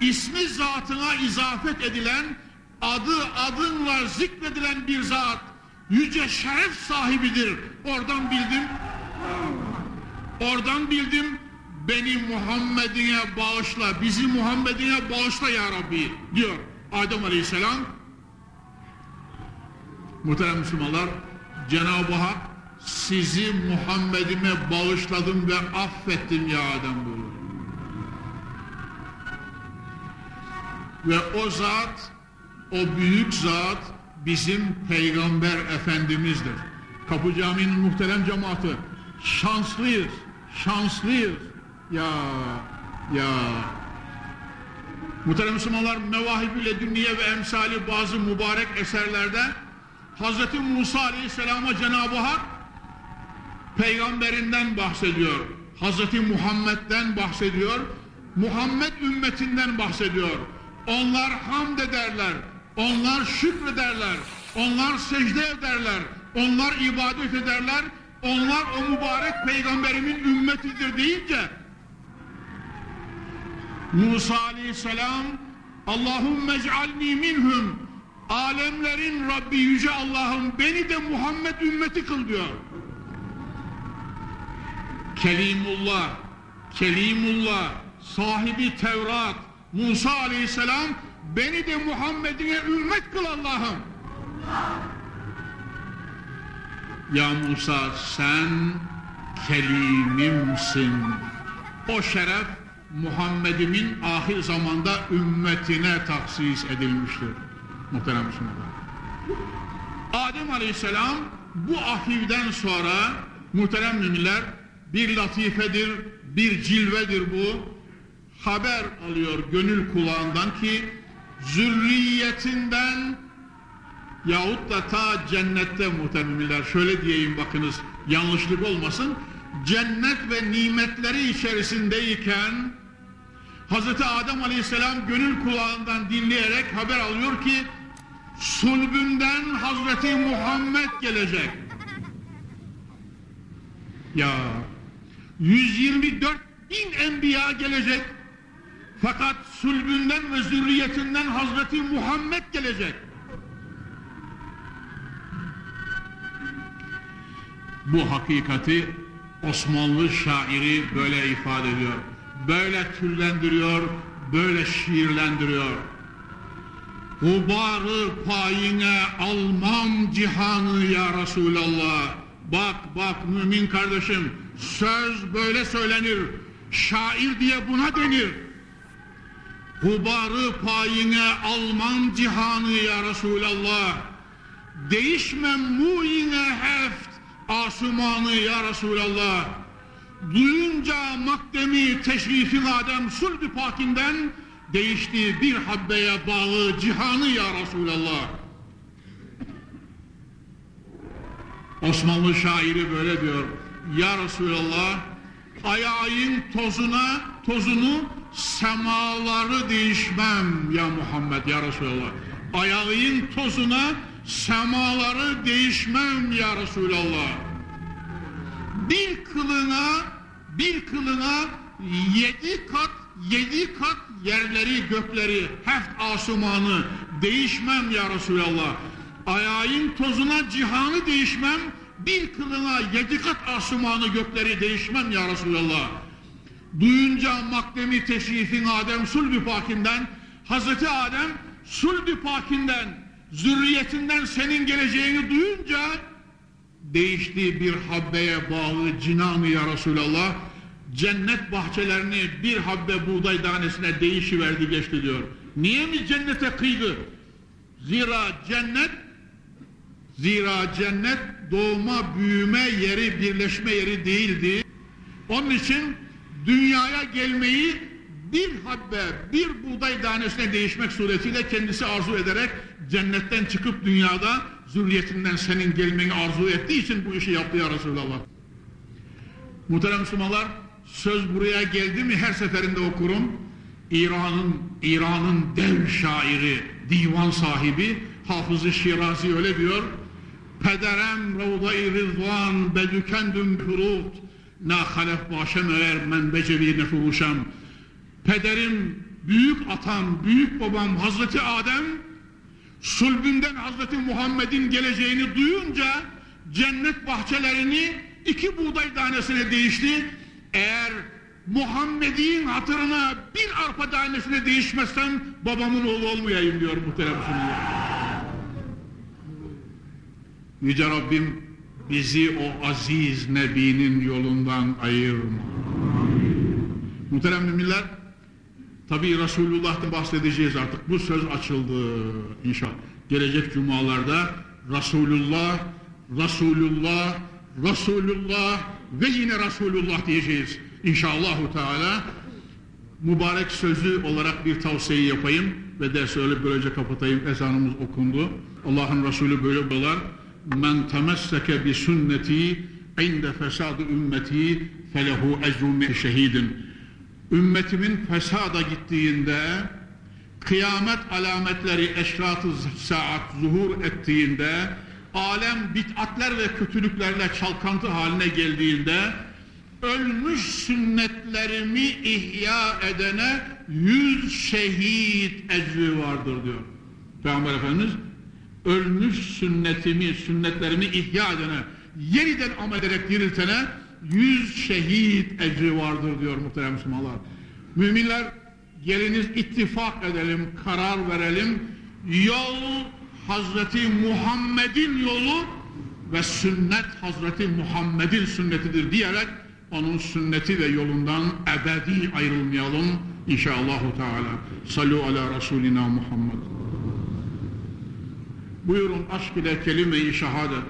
ismi zatına izafet edilen adı adınla zikredilen bir zat yüce şeref sahibidir. Oradan bildim oradan bildim beni Muhammed'ine bağışla bizi Muhammed'ine bağışla ya Rabbi diyor Adem Aleyhisselam Muhterem Müslümanlar Cenab-ı Hak sizi Muhammed'ime bağışladım ve affettim ya Adem buyuruyor. Ve o zat, o büyük zat bizim Peygamber Efendimiz'dir. Kapı Camii'nin muhterem cemaati şanslıyız, şanslıyız. Ya, ya. Muhterem Müslümanlar Mevahib-ü Ledünniye ve emsali bazı mübarek eserlerde Hz. Musa Aleyhisselam'a Cenab-ı Hak peygamberinden bahsediyor. Hz. Muhammed'den bahsediyor. Muhammed ümmetinden bahsediyor. Onlar hamd ederler. Onlar şükrederler. Onlar secde ederler. Onlar ibadet ederler. Onlar o mübarek peygamberimin ümmetidir deyince Musa aleyhisselam Allahümme ec'alni minhum alemlerin Rabbi Yüce Allah'ım beni de Muhammed ümmeti kıl diyor. Kelimullah, Kelimullah, sahibi Tevrat, Musa aleyhisselam beni de Muhammed'ine ümmet kıl Allah'ım. Ya Musa sen kelimimsin. O şeref Muhammed'imin ahir zamanda ümmetine taksis edilmiştir. Muhterem Müslümanlar. Adem Aleyhisselam bu ahivden sonra muhterem müminler bir latifedir, bir cilvedir bu. Haber alıyor gönül kulağından ki zürriyetinden yahut da ta cennette muhterem müminler şöyle diyeyim bakınız yanlışlık olmasın. Cennet ve nimetleri içerisindeyken Hazreti Adem Aleyhisselam gönül kulağından dinleyerek haber alıyor ki sulbünden Hazreti Muhammed gelecek. Ya 124 bin enbiya gelecek. Fakat sulbünden ve zürriyetinden Hazreti Muhammed gelecek. Bu hakikati Osmanlı şairi böyle ifade ediyor. Böyle türlendiriyor, böyle şiirlendiriyor. Hubarı payine almam cihanı ya Resulallah. Bak bak mümin kardeşim söz böyle söylenir. Şair diye buna denir. Hubarı payine almam cihanı ya Resulallah. Değişmem muine heft asumanı ya Resulallah. Duyunca makdemi teşrifin adem sulbü pakinden değişti bir habbeye bağlı cihanı ya Resulallah. Osmanlı şairi böyle diyor. Ya Resulallah ayağın tozuna, tozunu semaları değişmem ya Muhammed ya Resulallah. Ayağın tozuna semaları değişmem ya Resulallah. Bir kılına bir kılına yedi kat yedi kat yerleri gökleri heft asumanı değişmem ya Resulallah. Ayağın tozuna cihanı değişmem bir kılına yedi kat asumanı gökleri değişmem ya Resulallah. Duyunca makdemi teşrifin Adem sulbü pakinden Hazreti Adem sulbü pakinden zürriyetinden senin geleceğini duyunca değiştiği bir habbeye bağlı cinanı ya Resulallah cennet bahçelerini bir habbe buğday tanesine değişiverdi geçti diyor. Niye mi cennete kıydı? Zira cennet zira cennet doğma büyüme yeri birleşme yeri değildi. Onun için dünyaya gelmeyi bir habbe, bir buğday tanesine değişmek suretiyle kendisi arzu ederek cennetten çıkıp dünyada zürriyetinden senin gelmeni arzu ettiği için bu işi yaptı ya Resulallah. Muhterem Müslümanlar, söz buraya geldi mi her seferinde okurum. İran'ın İran'ın dev şairi, divan sahibi Hafız-ı Şirazi öyle diyor. Pederem ravda-i rızvan bedükendüm hurut na halef başem eğer men beceri nefuruşem pederim büyük atam büyük babam Hazreti Adem sulbünden Hazreti Muhammed'in geleceğini duyunca cennet bahçelerini iki buğday tanesine değişti eğer Muhammed'in hatırına bir arpa tanesine değişmezsem babamın oğlu olmayayım diyor muhterem Müslümanlar. Yüce Rabbim bizi o aziz Nebi'nin yolundan ayırma. Muhterem müminler, tabi Resulullah'tan bahsedeceğiz artık. Bu söz açıldı inşallah. Gelecek cumalarda Resulullah, Resulullah, Resulullah ve yine Resulullah diyeceğiz. İnşallahu Teala mübarek sözü olarak bir tavsiye yapayım ve dersi öyle böylece kapatayım. Ezanımız okundu. Allah'ın Resulü böyle bular. Men temesseke bi sünneti inde fesadu ümmeti felehu ecru şehidin. Ümmetimin fesada gittiğinde kıyamet alametleri eşrat-ı saat zuhur ettiğinde alem bit'atler ve kötülüklerle çalkantı haline geldiğinde ölmüş sünnetlerimi ihya edene yüz şehit ecri vardır diyor. Peygamber Efendimiz ölmüş sünnetimi, sünnetlerimi ihya edene, yeniden amel ederek diriltene yüz şehit ecri vardır diyor muhterem Müslümanlar. Müminler geliniz ittifak edelim, karar verelim. Yol Hazreti Muhammed'in yolu ve sünnet Hazreti Muhammed'in sünnetidir diyerek onun sünneti ve yolundan ebedi ayrılmayalım inşallahü teala. Sallu ala Resulina Muhammed. Buyurun aşk ile kelime-i şehadet.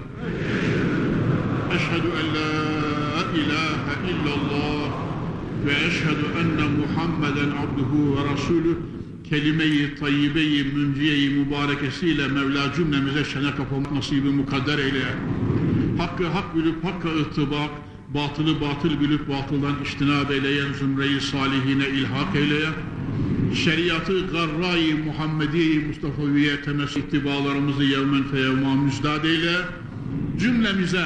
Eşhedü en la illallah ve eşhedü enne Muhammeden abduhu ve rasulü kelime-i tayyibe-i münciye-i mübarekesiyle Mevla cümlemize şene kapamak nasibi mukadder eyle. Hakkı hak bilip hakka ıhtibak, batılı batıl bilip batıldan iştinab eyleyen zümreyi salihine ilhak eyle. Şeriatı garra-i Muhammedi Mustafa'ya temes ittibalarımızı yevmen feyevma müzdad eyle. Cümlemize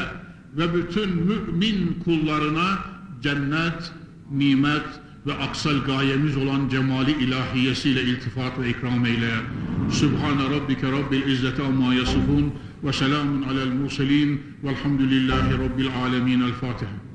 ve bütün mümin kullarına cennet, nimet ve aksal gayemiz olan cemali ilahiyesiyle iltifat ve ikram eyle. Sübhane Rabbike Rabbil İzzeti amma yasifun ve selamun alel murselin velhamdülillahi Rabbil alemin. El Fatiha.